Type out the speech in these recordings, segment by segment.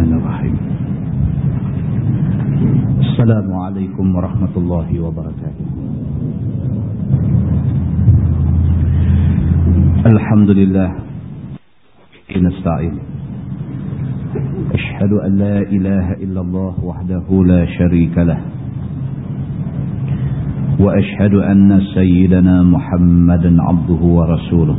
الرحمن الرحيم. السلام عليكم ورحمة الله وبركاته. الحمد لله. نستعين. أشهد أن لا إله إلا الله وحده لا شريك له. وأشهد أن سيدنا محمدا عبده ورسوله.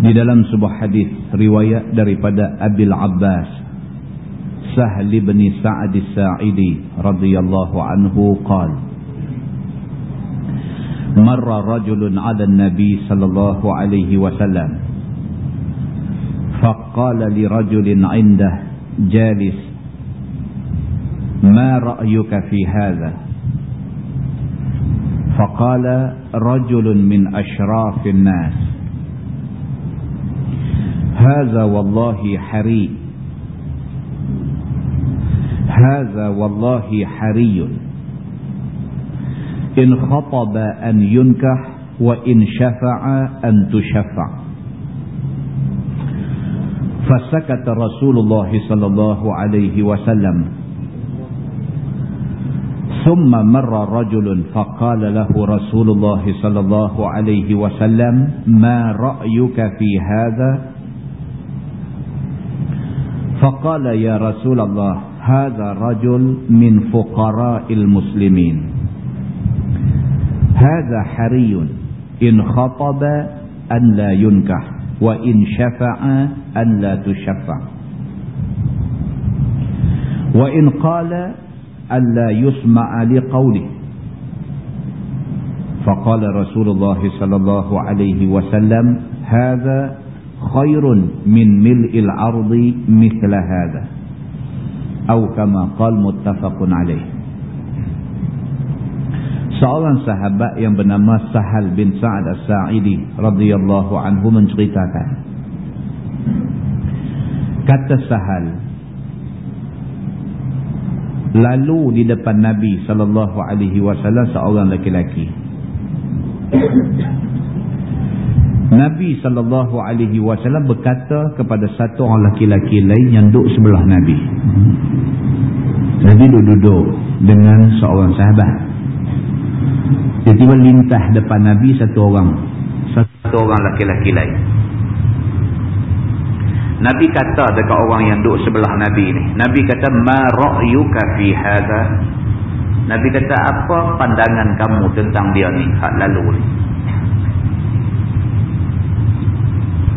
Di dalam sebuah hadis riwayat daripada Abil Abbas Sahli bin Sa'ad As-Sa'idi radhiyallahu anhu qala Marra rajulun 'ala an-nabi sallallahu alaihi wasallam faqala li rajulin 'indah jalis ma ra'yuka fi hadha faqala rajulun min ashrafin nas هذا والله حري. هذا والله حري. إن خطب أن ينكح وإن شفع أن تشفع. فسكت رسول الله صلى الله عليه وسلم. ثم مر رجل فقال له رسول الله صلى الله عليه وسلم ما رأيك في هذا؟ فقال يا رسول الله هذا رجل من فقراء المسلمين. هذا حري إن خطب أن لا ينكح وإن شفع أن لا تشفع. وإن قال أن لا يسمع لقوله. فقال رسول الله صلى الله عليه وسلم هذا khairun min mil'il ardi mithla hadha. Atau kama qal muttafaqun alaih seorang sahabat yang bernama Sahal bin Sa'ad As-Sa'idi radhiyallahu anhu menceritakan. Kata Sahal lalu di depan Nabi sallallahu alaihi wasallam seorang lelaki Nabi sallallahu alaihi wasallam berkata kepada satu orang laki-laki lain yang duduk sebelah Nabi. Nabi duduk-duduk dengan seorang sahabat. Tiba-tiba lintah depan Nabi satu orang. Satu orang laki-laki lain. Nabi kata dekat orang yang duduk sebelah Nabi ni. Nabi kata, Ma ra'yuka fi hadha? Nabi kata, apa pandangan kamu tentang dia ni? Hak lalu ni.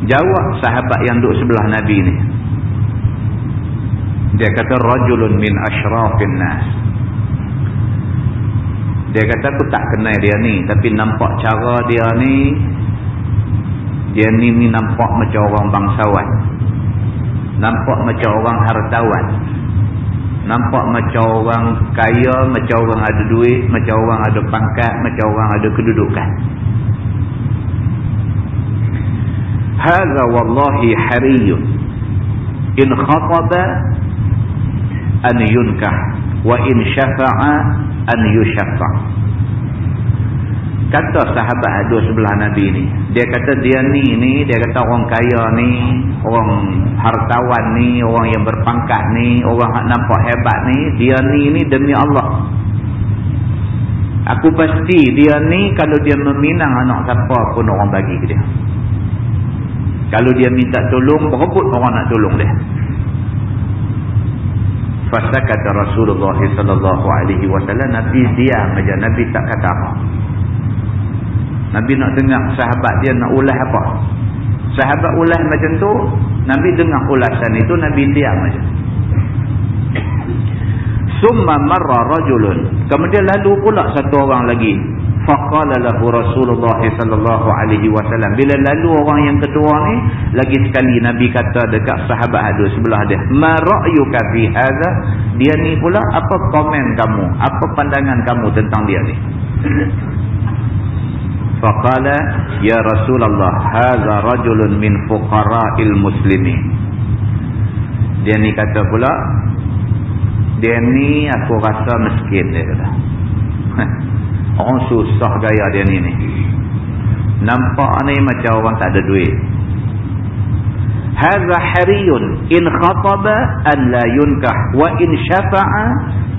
Jawab sahabat yang duduk sebelah Nabi ni. Dia kata rajulun min asyrafin nas. Dia kata aku tak kenal dia ni tapi nampak cara dia ni dia ni ni nampak macam orang bangsawan. Nampak macam orang hartawan. Nampak macam orang kaya, macam orang ada duit, macam orang ada pangkat, macam orang ada kedudukan. هذا والله حري إن خطب أن ينكح وإن شفع أن يشفع kata sahabat ada sebelah Nabi ni dia kata dia ni ni dia kata orang kaya ni orang hartawan ni orang yang berpangkat ni orang yang nampak hebat ni dia ni ni demi Allah aku pasti dia ni kalau dia meminang anak siapa pun orang bagi ke dia kalau dia minta tolong, berebut orang nak tolong dia. Fasa kata Rasulullah sallallahu alaihi wasallam Nabi diam aja, Nabi tak kata apa. Nabi nak dengar sahabat dia nak ulas apa. Sahabat ulas macam tu, Nabi dengar ulasan itu, Nabi diam aja. Summa marra rajulun. Kemudian lalu pula satu orang lagi. Faqala lahu Rasulullah sallallahu alaihi wasallam. Bila lalu orang yang kedua ni lagi sekali nabi kata dekat sahabat ada sebelah dia ma ra'yuka fi hadha? Dia ni pula apa komen kamu? Apa pandangan kamu tentang dia ni? Faqala ya Rasulullah hadha rajulun min fuqara'il muslimin. Dia ni kata pula dia ni aku rasa miskin dia kata orang susah gaya dia ni ni. Nampak ni macam orang tak ada duit. Hadha hariyun in khataba an la yunkah wa in syafa'a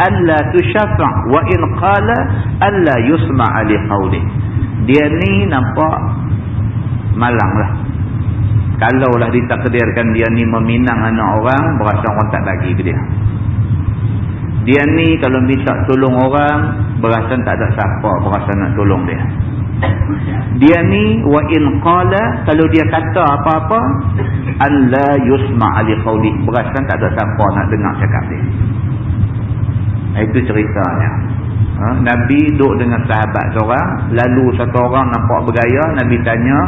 an la tushafa' wa in qala an la yusma'a li qawli. Dia ni nampak malang lah. Kalaulah ditakdirkan dia ni meminang anak orang berasa orang tak bagi ke dia. Dia ni kalau minta tolong orang berasa tak ada siapa berasa nak tolong dia. Dia ni wa in qala kalau dia kata apa-apa an la yusma' li qawli berasa tak ada siapa nak dengar cakap dia. Itu ceritanya. Ha? Nabi duduk dengan sahabat seorang lalu satu orang nampak bergaya Nabi tanya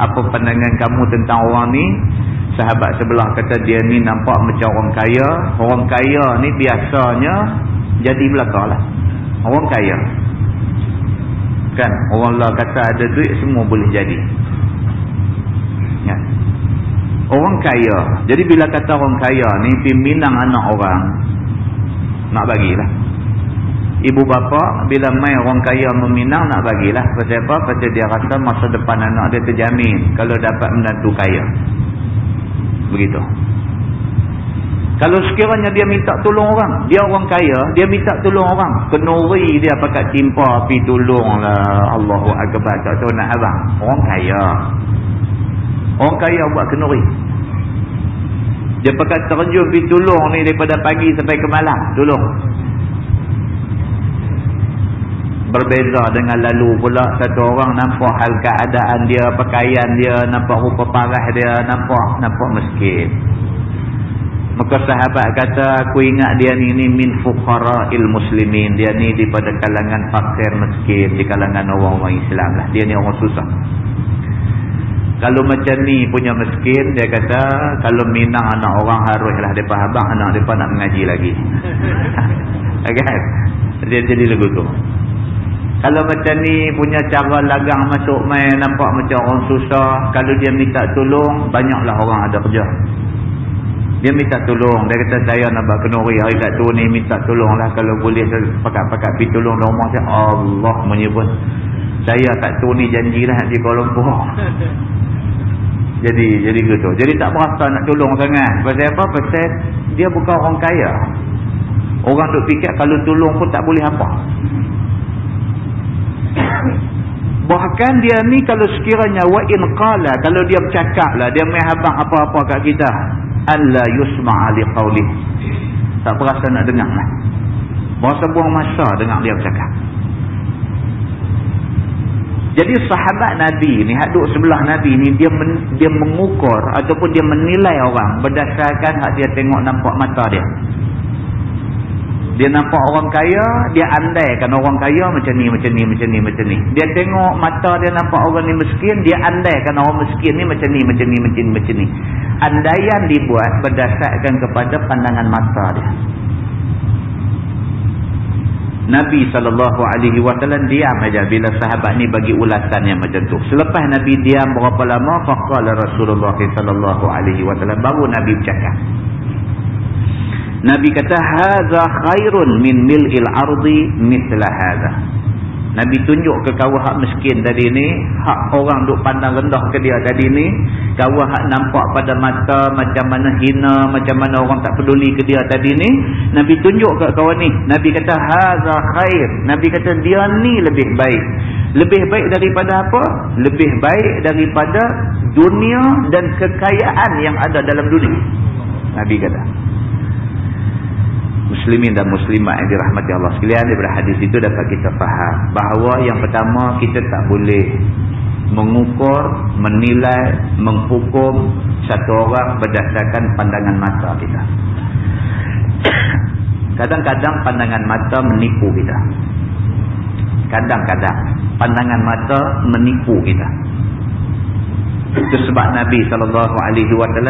apa pandangan kamu tentang orang ni? Sahabat sebelah kata dia ni nampak macam orang kaya. Orang kaya ni biasanya jadi belakang lah orang kaya. Kan? Orang lah kata ada duit semua boleh jadi. Ya. orang kaya. Jadi bila kata orang kaya ni pimpinan anak orang nak bagilah. Ibu bapa bila main orang kaya meminang nak bagilah. Pasal apa? pasal dia rasa masa depan anak dia terjamin kalau dapat menantu kaya. Begitu kalau sekiranya dia minta tolong orang dia orang kaya dia minta tolong orang kenuri dia pakai timpa pergi tolonglah Allahu Akbar tak tahu nak abang. Orang kaya. Orang kaya buat kenuri. Dia pakai terjun pergi tolong ni daripada pagi sampai ke malam tolong. Berbeza dengan lalu pula satu orang nampak hal keadaan dia pakaian dia nampak rupa parah dia nampak nampak miskin maka sahabat kata aku ingat dia ni ni min fuqara'il muslimin. Dia ni daripada kalangan fakir miskin di kalangan orang-orang Islam lah. Dia ni orang susah. Kalau macam ni punya miskin dia kata kalau minang anak orang haruslah depa abang anak depa nak mengaji lagi. Kan dia jadi lagu tu. Kalau macam ni punya cara lagang masuk main nampak macam orang susah. Kalau dia minta tolong, banyaklah orang ada kerja. Dia minta tolong. Dia kata saya nak buat kenuri hari kat tu ni minta tolonglah. Kalau boleh pakat-pakat pergi tolong rumah saya. Allah menyebut. Saya kat tu ni janjilah di Kuala Lumpur. Jadi jadi gitu. Jadi tak berasa nak tolong sangat. Pasal apa? Pasal dia bukan orang kaya. Orang duk fikir kalau tolong pun tak boleh apa. Bahkan dia ni kalau sekiranya wa in qala kalau dia bercakaplah dia mai habang apa-apa kat kita alla yusma'a li qawli. Tak berasa nak dengar lah. Berasa buang masa dengar dia bercakap. Jadi sahabat Nabi ni haduk sebelah Nabi ni dia men, dia mengukur ataupun dia menilai orang berdasarkan hak dia tengok nampak mata dia. Dia nampak orang kaya, dia andaikan orang kaya macam ni, macam ni, macam ni, macam ni. Dia tengok mata dia nampak orang ni miskin, dia andaikan orang miskin ni macam ni, macam ni, macam ni, macam ni. Andaian dibuat berdasarkan kepada pandangan mata dia. Nabi SAW diam aja bila sahabat ni bagi ulasan yang macam tu. Selepas Nabi diam berapa lama, faqala Rasulullah SAW baru Nabi bercakap. Nabi kata hadza khairun min mil'il ardi mithla hadza. Nabi tunjuk ke kawan hak miskin tadi ni, hak orang duk pandang rendah ke dia tadi ni, kawan hak nampak pada mata macam mana hina, macam mana orang tak peduli ke dia tadi ni, Nabi tunjuk ke kawan ni. Nabi kata hadza khair. Nabi kata dia ni lebih baik. Lebih baik daripada apa? Lebih baik daripada dunia dan kekayaan yang ada dalam dunia. Nabi kata muslimin dan muslimat yang dirahmati Allah sekalian daripada hadis itu dapat kita faham bahawa yang pertama kita tak boleh mengukur, menilai, menghukum satu orang berdasarkan pandangan mata kita. Kadang-kadang pandangan mata menipu kita. kadang-kadang pandangan mata menipu kita itu sebab Nabi SAW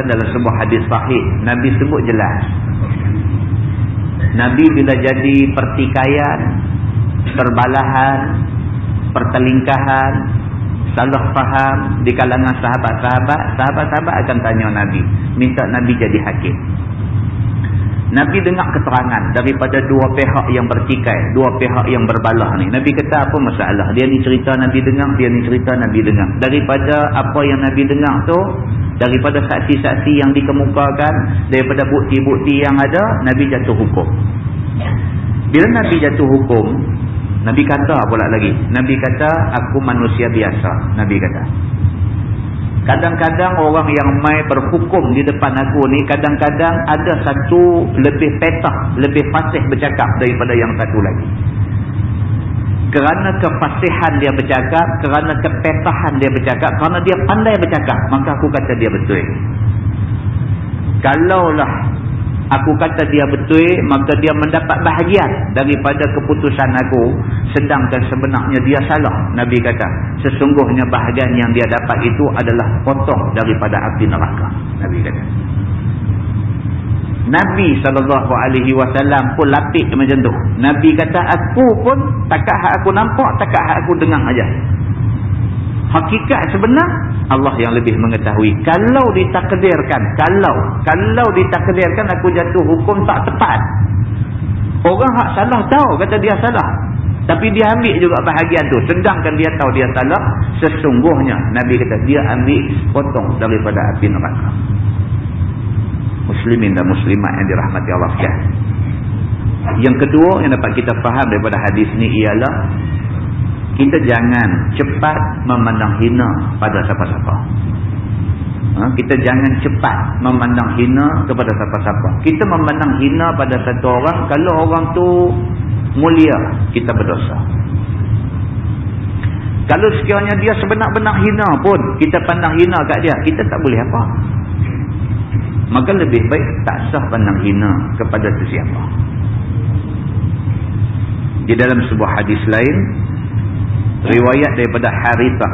dalam sebuah hadis sahih Nabi sebut jelas Nabi bila jadi pertikaian perbalahan pertelingkahan salah faham di kalangan sahabat-sahabat sahabat-sahabat akan tanya Nabi minta Nabi jadi hakim Nabi dengar keterangan daripada dua pihak yang bertikai, dua pihak yang berbalah ni. Nabi kata apa masalah? Dia ni cerita Nabi dengar, dia ni cerita Nabi dengar. Daripada apa yang Nabi dengar tu, daripada saksi-saksi yang dikemukakan, daripada bukti-bukti yang ada, Nabi jatuh hukum. Bila Nabi jatuh hukum, Nabi kata pula lagi. Nabi kata, aku manusia biasa. Nabi kata. Kadang-kadang orang yang mai berhukum di depan aku ni kadang-kadang ada satu lebih petah, lebih fasih bercakap daripada yang satu lagi. Kerana kefasihan dia bercakap, kerana kepetahan dia bercakap, kerana dia pandai bercakap, maka aku kata dia betul. Kalaulah aku kata dia betul maka dia mendapat bahagian daripada keputusan aku sedangkan sebenarnya dia salah Nabi kata. Sesungguhnya bahagian yang dia dapat itu adalah potong daripada api neraka Nabi kata. Nabi SAW pun lapik macam tu. Nabi kata aku pun takkan aku nampak takkan aku dengar aja hakikat sebenar Allah yang lebih mengetahui. Kalau ditakdirkan kalau kalau ditakdirkan aku jatuh hukum tak tepat. Orang hak salah tahu kata dia salah. Tapi dia ambil juga bahagian tu. Sedangkan dia tahu dia salah sesungguhnya Nabi kata dia ambil potong daripada api neraka. Muslimin dan muslimat yang dirahmati Allah sekalian. Yang kedua yang dapat kita faham daripada hadis ni ialah kita jangan cepat memandang hina pada siapa-siapa. Ha? Kita jangan cepat memandang hina kepada siapa-siapa. Kita memandang hina pada satu orang, kalau orang tu mulia, kita berdosa. Kalau sekiranya dia sebenar-benar hina pun, kita pandang hina kat dia, kita tak boleh apa. Maka lebih baik tak sah pandang hina kepada sesiapa. Di dalam sebuah hadis lain, riwayat daripada Harithah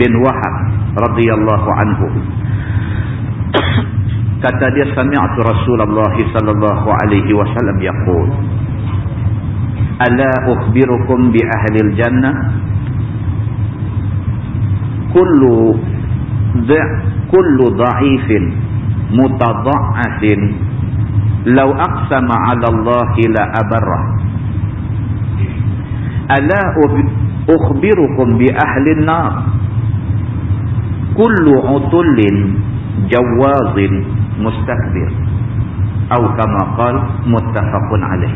bin Wahab radhiyallahu anhu kata dia sami'tu Rasulullah sallallahu alaihi wasallam yaqul ala ukhbirukum bi ahli al-jannah kullu dha kullu dha'ifin mutadha'afin law aqsama 'ala Allah la abarra ala ukhbirukum bi ahli an-nar kullu utullin jawazin mustakbir atau kama qal muttafaqun alaih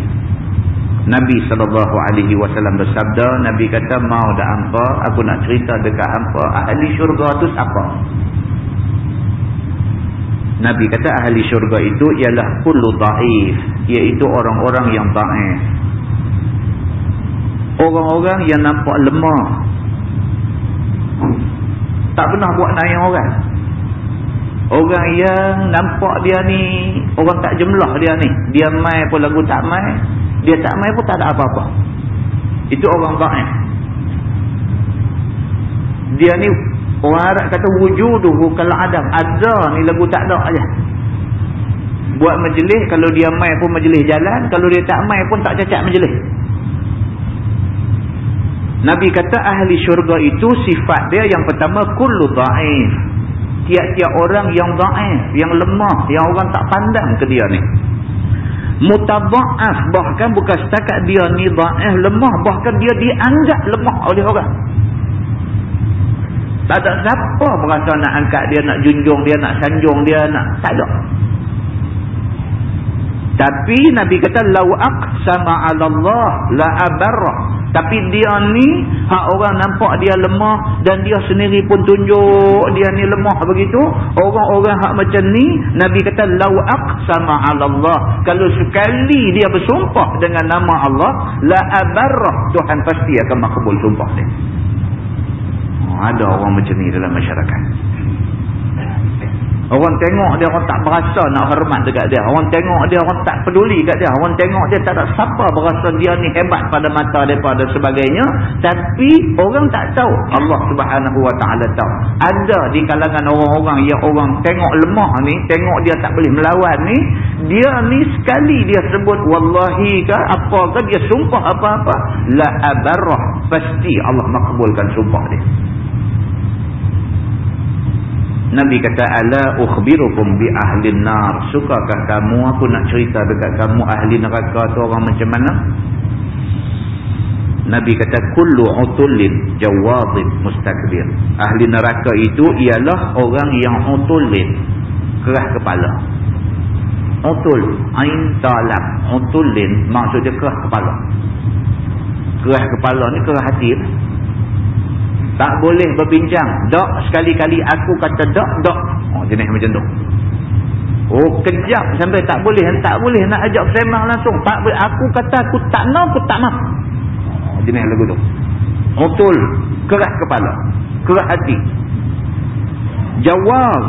Nabi sallallahu alaihi wasallam bersabda Nabi kata mau dak hangpa aku nak cerita dekat hangpa ahli syurga tu siapa? Nabi kata ahli syurga itu ialah kullu dhaif iaitu orang-orang yang dhaif orang-orang yang nampak lemah. Tak pernah buat naik orang. Orang yang nampak dia ni orang tak jemlah dia ni. Dia mai pun lagu tak mai. Dia tak mai pun tak ada apa-apa. Itu orang baik dia ni orang Arab kata wujuduhu kalau adam. Ada ni lagu tak ada aja. Buat majlis kalau dia mai pun majlis jalan. Kalau dia tak mai pun tak cacat majlis Nabi kata ahli syurga itu sifat dia yang pertama kullu dha'if. Tiap-tiap orang yang dha'if, yang lemah, yang orang tak pandang ke dia ni. Mutaba'af bahkan bukan setakat dia ni dha'if, lemah, bahkan dia dianggap lemah oleh orang. Tak ada siapa merasa nak angkat dia, nak junjung dia, nak sanjung dia, nak tak ada. Tapi Nabi kata lau'aq sama 'ala Allah la abarra tapi dia ni, hak orang nampak dia lemah dan dia sendiri pun tunjuk dia ni lemah begitu. Orang-orang hak macam ni, Nabi kata, Law'aq sama Allah. Kalau sekali dia bersumpah dengan nama Allah, la abarrah. Tuhan pasti akan makbul sumpah dia. Oh, ada orang macam ni dalam masyarakat. Orang tengok dia orang tak berasa nak hormat dekat dia. Orang tengok dia orang tak peduli dekat dia. Orang tengok dia tak ada siapa berasa dia ni hebat pada mata mereka dan sebagainya. Tapi orang tak tahu. Allah subhanahu wa ta'ala tahu. Ada di kalangan orang-orang yang orang tengok lemah ni. Tengok dia tak boleh melawan ni. Dia ni sekali dia sebut wallahi ke apa ke dia sumpah apa-apa. La abarrah. Pasti Allah makbulkan sumpah dia. Nabi kata ala ukhbirukum bi ahli nar sukakah kamu? Aku nak cerita dekat kamu ahli neraka tu orang macam mana? Nabi kata kullu utulin jawadin mustakbir. Ahli neraka itu ialah orang yang utulin keras kepala. Utul ain talab utulin maksudnya keras kepala. Keras kepala ni keras hati tak boleh berbincang. Dok sekali-kali aku kata dok, dok. Oh, jenis macam tu. Oh, kejap sampai tak boleh. Tak boleh nak ajak semang langsung. Tak boleh. Aku kata aku tak nak, aku tak nak. Oh, jenis lagu tu. Betul. Keras kepala. Keras hati. Jawab.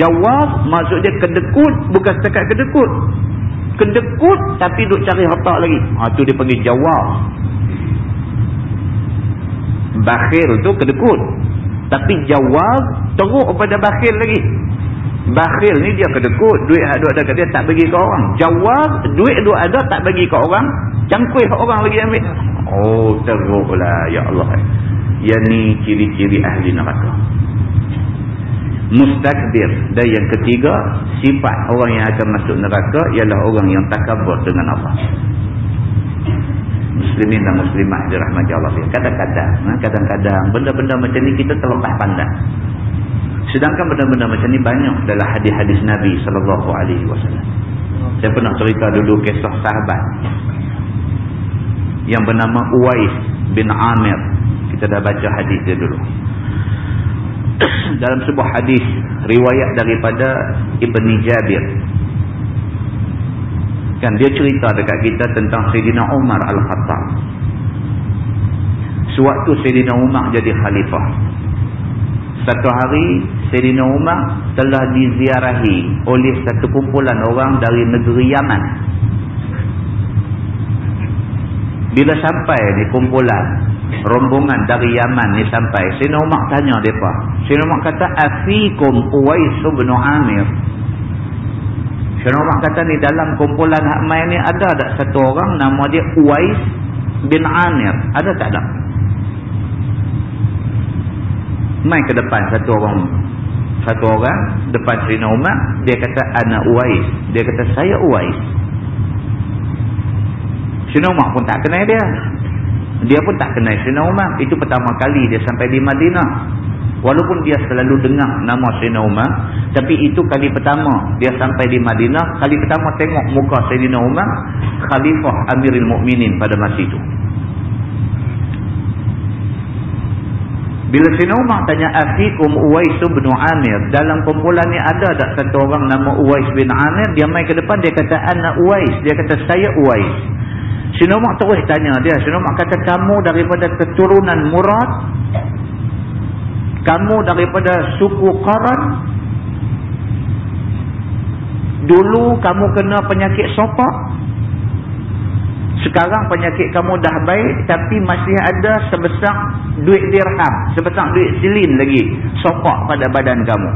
Jawab maksudnya kedekut. Bukan setakat kedekut. Kedekut tapi duk cari otak lagi. Ha, tu dia panggil jawab bakhil tu kedekut. Tapi jawab teruk pada bakhil lagi. Bakhil ni dia kedekut duit ada dekat dia tak bagi ke orang. Jawab duit duk ada tak bagi ke orang cangkuih orang lagi ambil. Oh teruklah ya Allah. Yang ni ciri-ciri ahli neraka. Mustakbir dan yang ketiga sifat orang yang akan masuk neraka ialah orang yang takabur dengan Allah muslimin dan muslimat dirahmati Allah. Kadang-kadang ha, kadang-kadang benda-benda macam ni kita terlepas pandang. Sedangkan benda-benda macam ni banyak dalam hadis-hadis Nabi sallallahu alaihi wasallam. Saya pernah cerita dulu kisah sahabat yang bernama Uwais bin Amir. Kita dah baca hadis dia dulu. Dalam sebuah hadis riwayat daripada Ibni Jabir Kan dia cerita dekat kita tentang Sayyidina Umar Al-Khattab. Sewaktu Sayyidina Umar jadi khalifah. Satu hari Sayyidina Umar telah diziarahi oleh satu kumpulan orang dari negeri Yaman. Bila sampai di kumpulan rombongan dari Yaman ni sampai, Sayyidina Umar tanya mereka. Sayyidina Umar kata, Afikum Uwais bin Amir. Syekh Umar kata ni dalam kumpulan hak main ni ada tak satu orang nama dia Uwais bin Amir. Ada tak ada? Mai ke depan satu orang satu orang depan Syekh Umar dia kata ana Uwais. Dia kata saya Uwais. Syekh Umar pun tak kenal dia. Dia pun tak kenal Syekh Umar. Itu pertama kali dia sampai di Madinah. Walaupun dia selalu dengar nama Sayyidina Umar. Tapi itu kali pertama dia sampai di Madinah. Kali pertama tengok muka Sayyidina Umar. Khalifah Amirul Mukminin pada masa itu. Bila Sayyidina Umar tanya Afikum Uwais bin Amir. Dalam kumpulan ni ada tak satu orang nama Uwais bin Amir. Dia main ke depan dia kata anak Uwais. Dia kata saya Uwais. Sayyidina Umar terus tanya dia. Sayyidina Umar kata kamu daripada keturunan Murad kamu daripada suku Qaran dulu kamu kena penyakit sopak sekarang penyakit kamu dah baik tapi masih ada sebesar duit dirham sebesar duit silin lagi sopak pada badan kamu.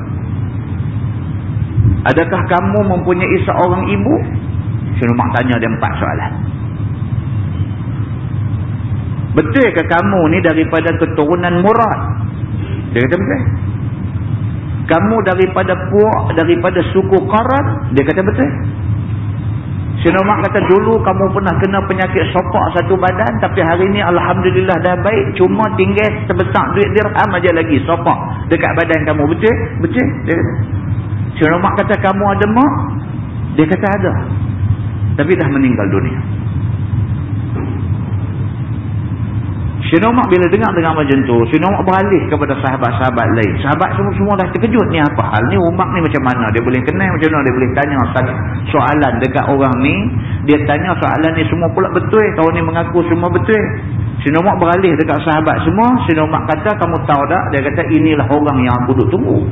Adakah kamu mempunyai seorang ibu? Syurumak tanya dia empat soalan. Betul ke kamu ni daripada keturunan murad dia kata betul. Kamu daripada puak, daripada suku karat. Dia kata betul. Sina Umar kata dulu kamu pernah kena penyakit sopak satu badan. Tapi hari ini Alhamdulillah dah baik. Cuma tinggal sebesar duit dirham aja lagi sopak dekat badan kamu. Betul? Betul? Dia kata. Sina Umar kata kamu ada mak? Dia kata ada. Tapi dah meninggal dunia. Sina Umar bila dengar dengan macam tu, Sina Umar beralih kepada sahabat-sahabat lain. Sahabat semua-semua dah terkejut ni apa hal ni Umar ni macam mana? Dia boleh kenal macam mana? Dia boleh tanya soalan dekat orang ni. Dia tanya soalan ni semua pula betul. Kau ni mengaku semua betul. Sina Umar beralih dekat sahabat semua. Sina Umar kata, kamu tahu tak? Dia kata, inilah orang yang aku duk tunggu.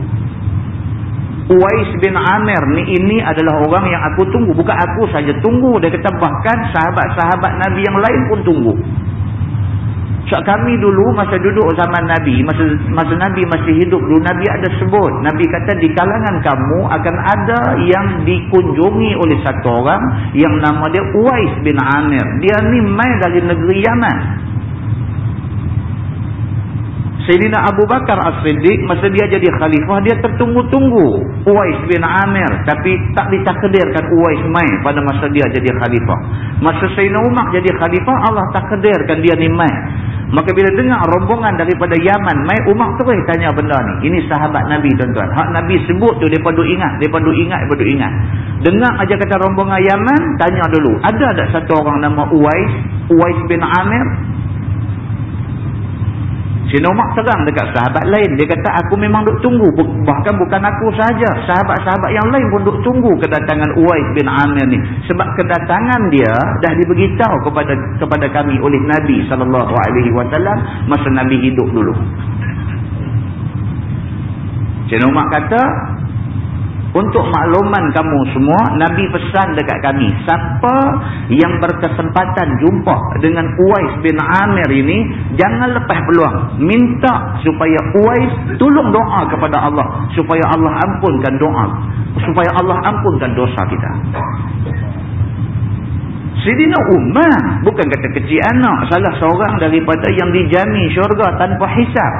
Uwais bin Amir ni ini adalah orang yang aku tunggu. Bukan aku saja tunggu. Dia kata bahkan sahabat-sahabat Nabi yang lain pun tunggu. So, kami dulu masa duduk zaman Nabi, masa masa Nabi masih hidup dulu, Nabi ada sebut. Nabi kata di kalangan kamu akan ada yang dikunjungi oleh satu orang yang nama dia Uwais bin Amir. Dia ni main dari negeri Yaman. Sayyidina Abu Bakar As-Siddiq masa dia jadi khalifah dia tertunggu-tunggu Uwais bin Amir tapi tak ditakdirkan Uwais main pada masa dia jadi khalifah. Masa Sayyidina Umar jadi khalifah Allah takdirkan dia ni main. Maka bila dengar rombongan daripada Yaman main Umar terus tanya benda ni. Ini sahabat Nabi tuan-tuan. Hak Nabi sebut tu depa duk ingat, depa duk ingat, depa duk ingat. Dengar aja kata rombongan Yaman, tanya dulu, ada tak satu orang nama Uwais, Uwais bin Amir Sina Umar terang dekat sahabat lain. Dia kata aku memang duk tunggu. Bahkan bukan aku sahaja. Sahabat-sahabat yang lain pun duk tunggu kedatangan Uwais bin Amir ni. Sebab kedatangan dia dah diberitahu kepada kepada kami oleh Nabi SAW masa Nabi hidup dulu. Sina Umar kata untuk makluman kamu semua, Nabi pesan dekat kami, siapa yang berkesempatan jumpa dengan Uwais bin Amir ini, jangan lepas peluang. Minta supaya Uwais tolong doa kepada Allah. Supaya Allah ampunkan doa. Supaya Allah ampunkan dosa kita. Sidina Umar bukan kata kecil anak salah seorang daripada yang dijami syurga tanpa hisap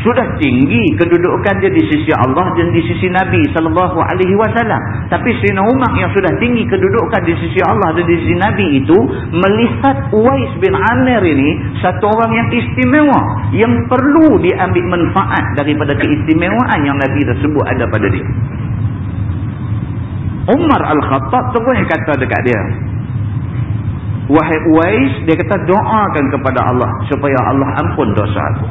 sudah tinggi kedudukan dia di sisi Allah dan di sisi Nabi sallallahu alaihi wasallam. Tapi Sidina Umar yang sudah tinggi kedudukan di sisi Allah dan di sisi Nabi itu melihat Uwais bin Amir ini satu orang yang istimewa yang perlu diambil manfaat daripada keistimewaan yang Nabi tersebut ada pada dia. Umar Al-Khattab terus kata dekat dia Wahai Uwais, dia kata doakan kepada Allah supaya Allah ampun dosa aku.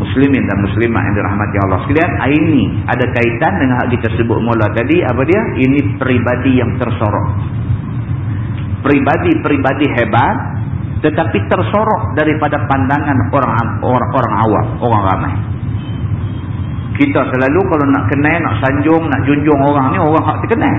Muslimin dan muslimah yang dirahmati Allah sekalian, ini ada kaitan dengan hak kita sebut mula tadi, apa dia? Ini peribadi yang tersorok. Peribadi-peribadi hebat, tetapi tersorok daripada pandangan orang orang, orang awam, orang ramai. Kita selalu kalau nak kenal, nak sanjung, nak junjung orang ni, orang hak terkenal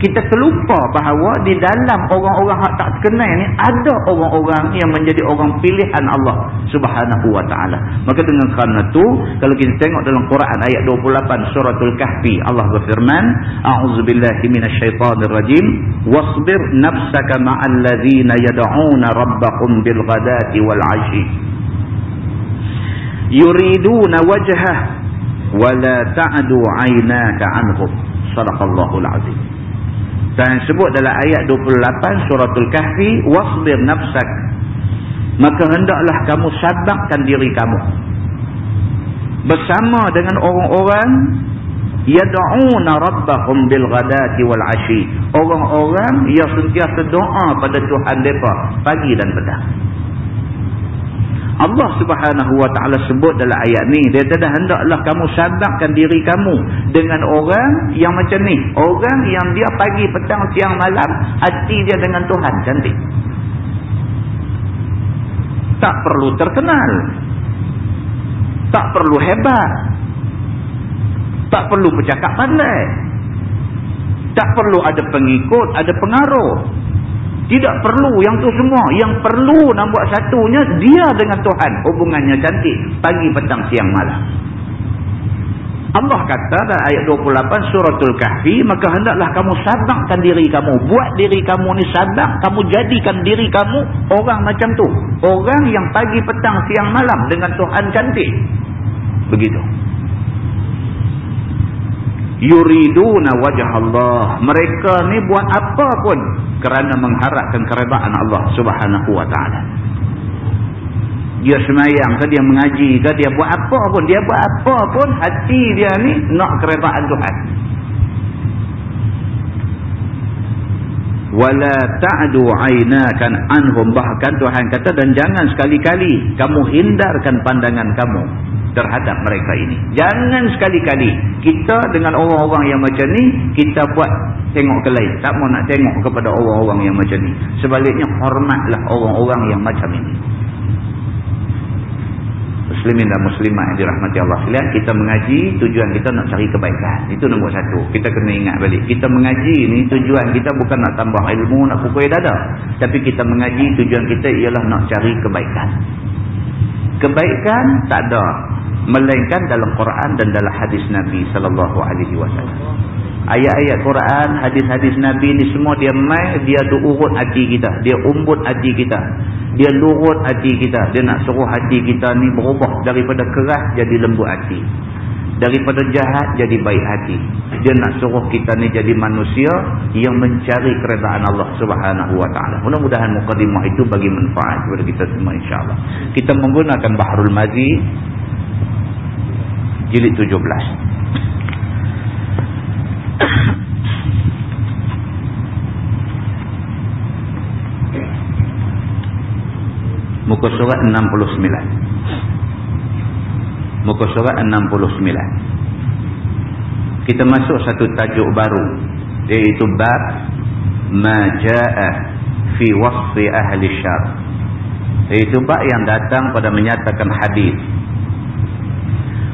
kita terlupa bahawa di dalam orang-orang hak tak terkenal ni ada orang-orang yang menjadi orang pilihan Allah subhanahu wa ta'ala. Maka dengan kerana tu kalau kita tengok dalam Quran ayat 28 suratul kahfi Allah berfirman a'udzubillahi minasyaitanirrajim wasbir nafsaka ma'allazina yada'una rabbakum bilghadati wal'ashi yuriduna wajhah wala ta'adu aynaka anhum. Sadaqallahul azim dan sebut dalam ayat 28 suratul kahfi wasbir nafsak. Maka hendaklah kamu sabarkan diri kamu. Bersama dengan orang-orang yad'una rabbahum bil ghadati wal ashi. Orang-orang yang sentiasa doa pada Tuhan mereka pagi dan petang Allah subhanahu wa ta'ala sebut dalam ayat ni. Dia kata hendaklah kamu sadarkan diri kamu dengan orang yang macam ni. Orang yang dia pagi, petang, siang, malam. Hati dia dengan Tuhan. Cantik. Tak perlu terkenal. Tak perlu hebat. Tak perlu bercakap pandai. Tak perlu ada pengikut, ada pengaruh. Tidak perlu yang tu semua. Yang perlu nak buat satunya, dia dengan Tuhan. Hubungannya cantik. Pagi, petang, siang, malam. Allah kata dalam ayat 28 suratul kahfi, maka hendaklah kamu sadarkan diri kamu. Buat diri kamu ni sadar, kamu jadikan diri kamu orang macam tu. Orang yang pagi, petang, siang, malam dengan Tuhan cantik. Begitu yuriduna wajah Allah. Mereka ni buat apa pun kerana mengharapkan keredaan Allah subhanahu wa ta'ala. Dia semayang ke dia mengaji ke dia buat apa pun dia buat apa pun hati dia ni nak keredaan Tuhan. Wala ta'du aynakan anhum. Bahkan Tuhan kata dan jangan sekali-kali kamu hindarkan pandangan kamu terhadap mereka ini. Jangan sekali-kali kita dengan orang-orang yang macam ni, kita buat tengok ke lain. Tak mau nak tengok kepada orang-orang yang macam ni. Sebaliknya, hormatlah orang-orang yang macam ini. muslimin dan muslimat yang dirahmati Allah sekalian kita mengaji tujuan kita nak cari kebaikan itu nombor satu kita kena ingat balik kita mengaji ni tujuan kita bukan nak tambah ilmu nak pukul dada tapi kita mengaji tujuan kita ialah nak cari kebaikan kebaikan tak ada melainkan dalam Quran dan dalam hadis Nabi sallallahu alaihi wasallam. Ayat-ayat Quran hadis-hadis Nabi ni semua dia mai dia tu urut hati kita dia umbut hati kita dia lurut hati kita dia nak suruh hati kita ni berubah daripada keras jadi lembut hati daripada jahat jadi baik hati. Dia nak suruh kita ni jadi manusia yang mencari keredaan Allah subhanahu wa ta'ala. Mudah-mudahan mukadimah itu bagi manfaat kepada kita semua insyaAllah kita menggunakan Bahrul Mazi jilid 17 muka surat 69 muka surat 69 kita masuk satu tajuk baru iaitu bab maja'a fi wasfi ahli syar. Iaitu bab yang datang pada menyatakan hadis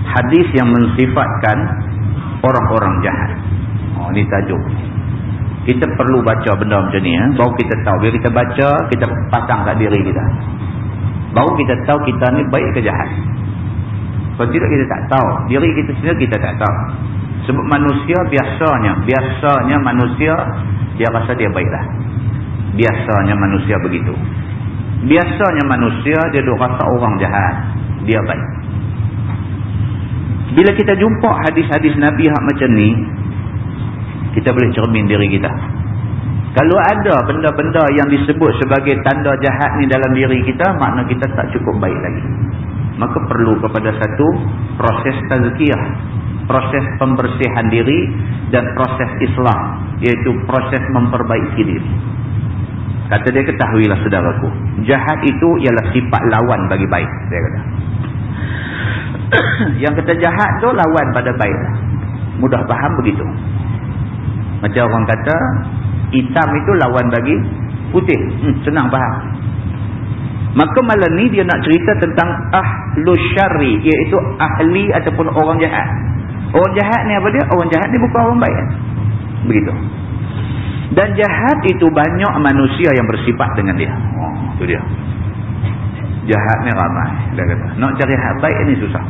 hadis yang mensifatkan orang-orang jahat. Oh, ini tajuk. Kita perlu baca benda macam ni eh? baru kita tahu. Bila kita baca kita pasang kat diri kita. Baru kita tahu kita ni baik ke jahat. Kalau tidak kita tak tahu. Diri kita sendiri kita tak tahu. Sebab manusia biasanya biasanya manusia dia rasa dia baiklah. Biasanya manusia begitu. Biasanya manusia dia rasa orang jahat. Dia baik bila kita jumpa hadis-hadis Nabi yang macam ni kita boleh cermin diri kita kalau ada benda-benda yang disebut sebagai tanda jahat ni dalam diri kita, makna kita tak cukup baik lagi. Maka perlu kepada satu proses tazkiyah. Proses pembersihan diri dan proses Islam. Iaitu proses memperbaiki diri. Kata dia ketahuilah saudaraku. Jahat itu ialah sifat lawan bagi baik. Dia kata. yang kata jahat tu lawan pada baik. Mudah faham begitu. Macam orang kata, hitam itu lawan bagi putih. Hmm, senang faham. Maka malam ni dia nak cerita tentang ahlu syari. Iaitu ahli ataupun orang jahat. Orang jahat ni apa dia? Orang jahat ni bukan orang baik. Begitu. Dan jahat itu banyak manusia yang bersifat dengan dia. Oh, itu dia. Jahat ni ramai. Dia kata. Nak cari hak baik ni susah.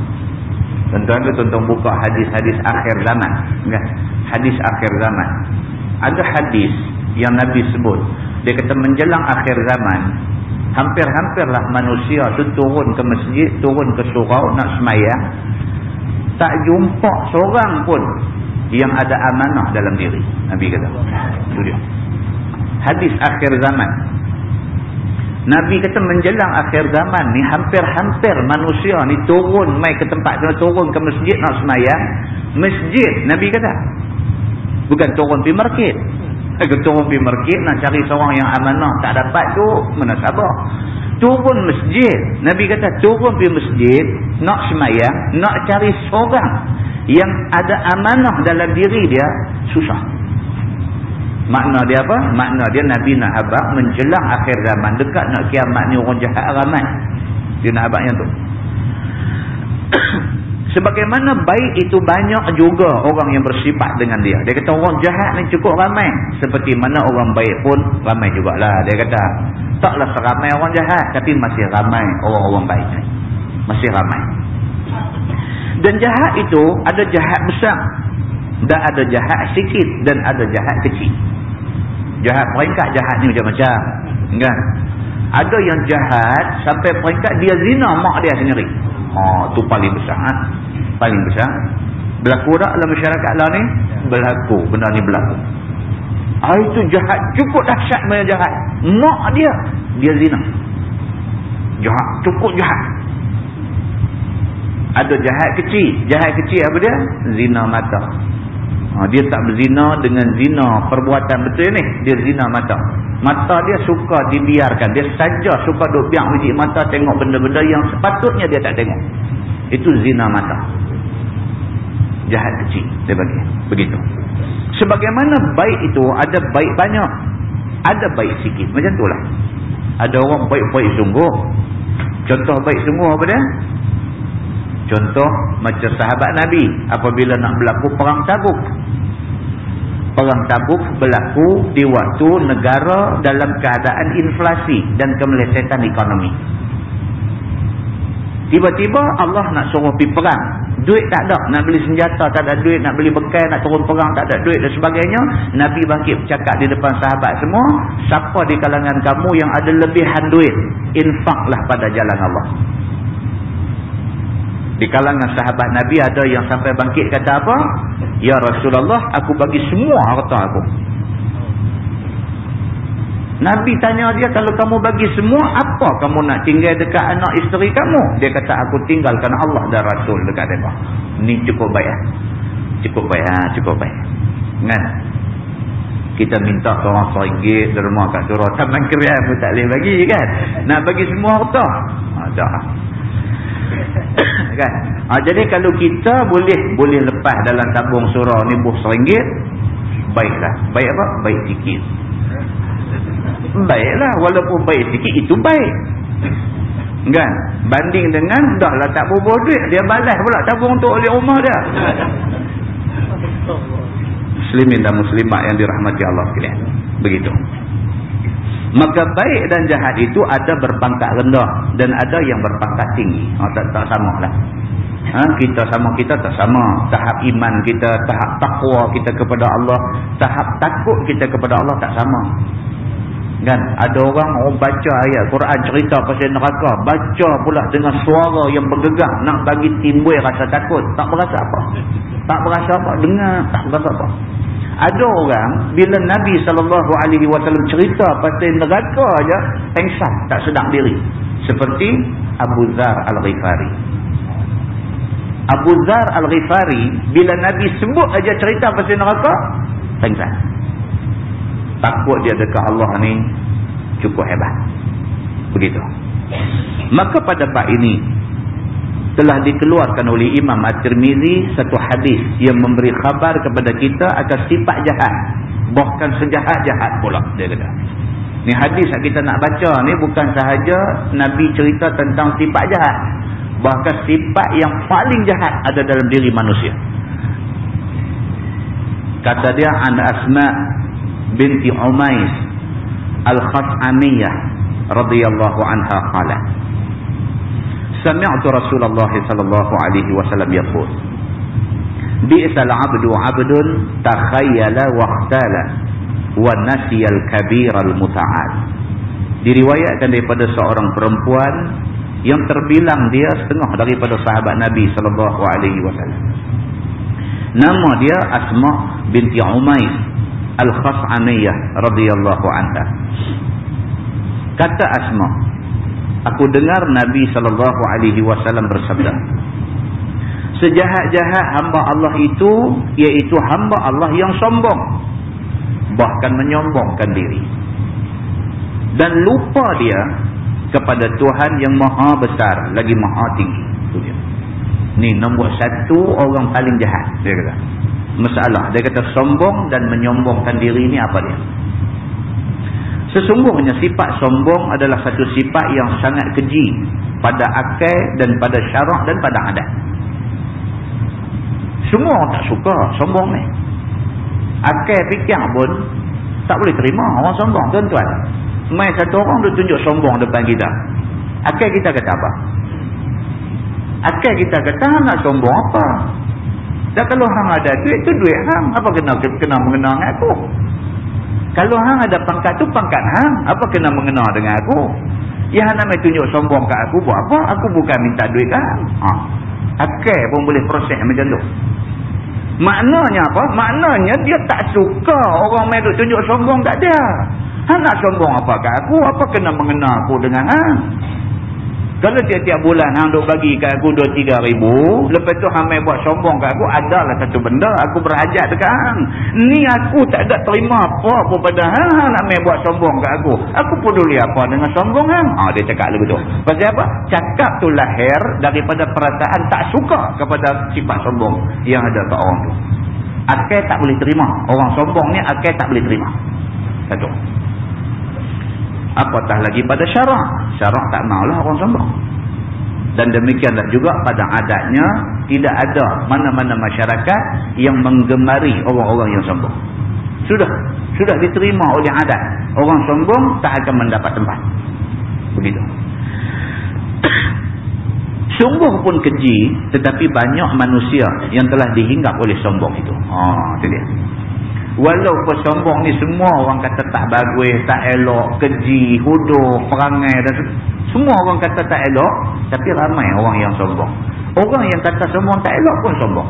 Tuan-tuan tu tuan-tuan buka hadis-hadis akhir zaman. Kan? Hadis akhir zaman ada hadis yang Nabi sebut dia kata menjelang akhir zaman hampir-hampirlah manusia tu turun ke masjid turun ke surau nak semayang tak jumpa seorang pun yang ada amanah dalam diri Nabi kata itu dia hadis akhir zaman Nabi kata menjelang akhir zaman ni hampir-hampir manusia ni turun mai ke tempat turun ke masjid nak semayang masjid Nabi kata Bukan turun pergi market. Kalau turun pergi market nak cari seorang yang amanah tak dapat tu, mana sabar. Turun masjid. Nabi kata turun pergi masjid, nak semayang, nak cari seorang yang ada amanah dalam diri dia, susah. Makna dia apa? Makna dia Nabi nak habak menjelang akhir zaman. Dekat nak kiamat ni orang jahat ramai. Dia nak habak yang tu. Sebagaimana baik itu banyak juga orang yang bersifat dengan dia. Dia kata orang jahat ni cukup ramai. Seperti mana orang baik pun ramai jugalah. Dia kata taklah seramai orang jahat. Tapi masih ramai orang-orang baik ni. Masih ramai. Dan jahat itu ada jahat besar. Dan ada jahat sikit. Dan ada jahat kecil. Jahat peringkat jahat ni macam-macam. Kan? Ada yang jahat sampai peringkat dia zina mak dia sendiri. Oh, tu paling besar. Ha? Paling besar. Berlaku tak dalam masyarakat lah ni? Berlaku. Benda ni berlaku. Ah, itu jahat. Cukup dahsyat mana jahat. Mak dia. Dia zina. Jahat. Cukup jahat. Ada jahat kecil. Jahat kecil apa dia? Zina mata. Ha, dia tak berzina dengan zina perbuatan betul ni. Dia zina mata. Mata dia suka dibiarkan. Dia saja suka duk biar biji mata tengok benda-benda yang sepatutnya dia tak tengok. Itu zina mata. Jahat kecil. Dia bagi. Begitu. Sebagaimana baik itu ada baik banyak. Ada baik sikit. Macam itulah. Ada orang baik-baik sungguh. Contoh baik sungguh apa dia? Contoh macam sahabat Nabi apabila nak berlaku perang tabuk. Perang tabuk berlaku di waktu negara dalam keadaan inflasi dan kemelesetan ekonomi. Tiba-tiba Allah nak suruh pergi perang. Duit tak ada. Nak beli senjata tak ada duit. Nak beli bekal, nak turun perang tak ada duit dan sebagainya. Nabi bangkit bercakap di depan sahabat semua. Siapa di kalangan kamu yang ada lebihan duit? Infaklah pada jalan Allah. Di kalangan sahabat Nabi ada yang sampai bangkit kata apa? Ya Rasulullah, aku bagi semua harta aku. Nabi tanya dia, kalau kamu bagi semua, apa kamu nak tinggal dekat anak isteri kamu? Dia kata, aku tinggalkan Allah dan Rasul dekat mereka. Ini cukup baik. Ah. Cukup baik. Ha? Cukup baik. Kan? Kita minta orang seringgit derma kat surah. Keriam pun tak boleh bagi kan? Nak bagi semua harta? Ada. kan? Ha, jadi kalau kita boleh boleh lepas dalam tabung surah ni buh seringgit, baiklah. Baik apa? Baik sikit. Baiklah. Walaupun baik sikit, itu baik. Kan? Banding dengan, dah lah tak berbuah duit. Dia balas pula tabung untuk oleh rumah dia. Muslimin dan muslimat yang dirahmati Allah sekalian. Begitu. Maka baik dan jahat itu ada berpangkat rendah dan ada yang berpangkat tinggi. Oh, tak, tak sama lah. Ha, kita sama kita tak sama. Tahap iman kita, tahap takwa kita kepada Allah, tahap takut kita kepada Allah tak sama. Kan? Ada orang orang baca ayat Quran cerita pasal neraka, baca pula dengan suara yang bergegah nak bagi timbul rasa takut. Tak berasa apa. Tak berasa apa. Dengar tak berasa apa. Ada orang bila Nabi SAW cerita pasal neraka aja pengsan, tak sedang diri. Seperti Abu Zar Al-Ghifari. Abu Zar Al-Ghifari bila Nabi sebut aja cerita pasal neraka, pengsan. Takut dia dekat Allah ni cukup hebat. Begitu. Maka pada bab ini telah dikeluarkan oleh Imam At-Tirmizi satu hadis yang memberi khabar kepada kita akan sifat jahat. Bahkan sejahat-jahat pula dia kata. Ni hadis yang kita nak baca ni bukan sahaja Nabi cerita tentang sifat jahat. Bahkan sifat yang paling jahat ada dalam diri manusia. Kata dia an Asma binti Umais Al-Khas'aniyah radhiyallahu anha qalat Sami'tu Rasulullah sallallahu alaihi wasallam yaqul Bi'sal 'abdu 'abdun takhayyala wa ikhtala wa nasiya al-kabira al-muta'al Diriwayatkan daripada seorang perempuan yang terbilang dia setengah daripada sahabat Nabi sallallahu alaihi wasallam. Nama dia Asma binti Umais Al-Khas'aniyah radhiyallahu anha. Kata Asma, aku dengar Nabi sallallahu alaihi wasallam bersabda sejahat-jahat hamba Allah itu iaitu hamba Allah yang sombong bahkan menyombongkan diri. Dan lupa dia kepada Tuhan yang maha besar lagi maha tinggi. Itu dia. Ni nombor satu orang paling jahat dia kata. Masalah dia kata sombong dan menyombongkan diri ni apa dia Sesungguhnya sifat sombong adalah satu sifat yang sangat keji pada akal dan pada syarak dan pada adat. Semua orang tak suka sombong ni. Akal fikir pun tak boleh terima orang sombong tuan-tuan. Mai satu orang dia tunjuk sombong depan kita. Akal kita kata apa? Akal kita kata nak sombong apa? Dan kalau hang ada duit tu duit hang. Apa kena kena mengenal dengan aku? Kalau hang ada pangkat tu pangkat hang, apa kena mengena dengan aku? Ya hang nak tunjuk sombong kat aku buat apa? Aku bukan minta duit hang. Ha. Akal pun boleh proses macam tu. Maknanya apa? Maknanya dia tak suka orang main tunjuk sombong kat dia. Hang nak sombong apa kat aku? Apa kena mengena aku dengan hang? Kalau tiap-tiap bulan hang duk bagi kat aku 2-3 ribu. Lepas tu hang main buat sombong kat aku. Adalah satu benda. Aku berhajat dekat hang. Ni aku tak ada terima apa pun pada hang. Hang nak main buat sombong kat aku. Aku peduli apa dengan sombong hang. Ha, dia cakap lagu tu. Pasal apa? Cakap tu lahir daripada perasaan tak suka kepada sifat sombong yang ada kat orang tu. Akal tak boleh terima. Orang sombong ni akal tak boleh terima. Satu apatah lagi pada syarak syarak tak maulah orang sombong Dan demikianlah juga pada adatnya tidak ada mana-mana masyarakat yang menggemari orang-orang yang sombong. Sudah. Sudah diterima oleh adat. Orang sombong tak akan mendapat tempat. Begitu. Sungguh pun keji tetapi banyak manusia yang telah dihinggap oleh sombong itu. Ah, itu dia. Walaupun sombong ni semua orang kata tak bagus, tak elok, keji, huduh, perangai dan semua orang kata tak elok, tapi ramai orang yang sombong. Orang yang kata sombong tak elok pun sombong.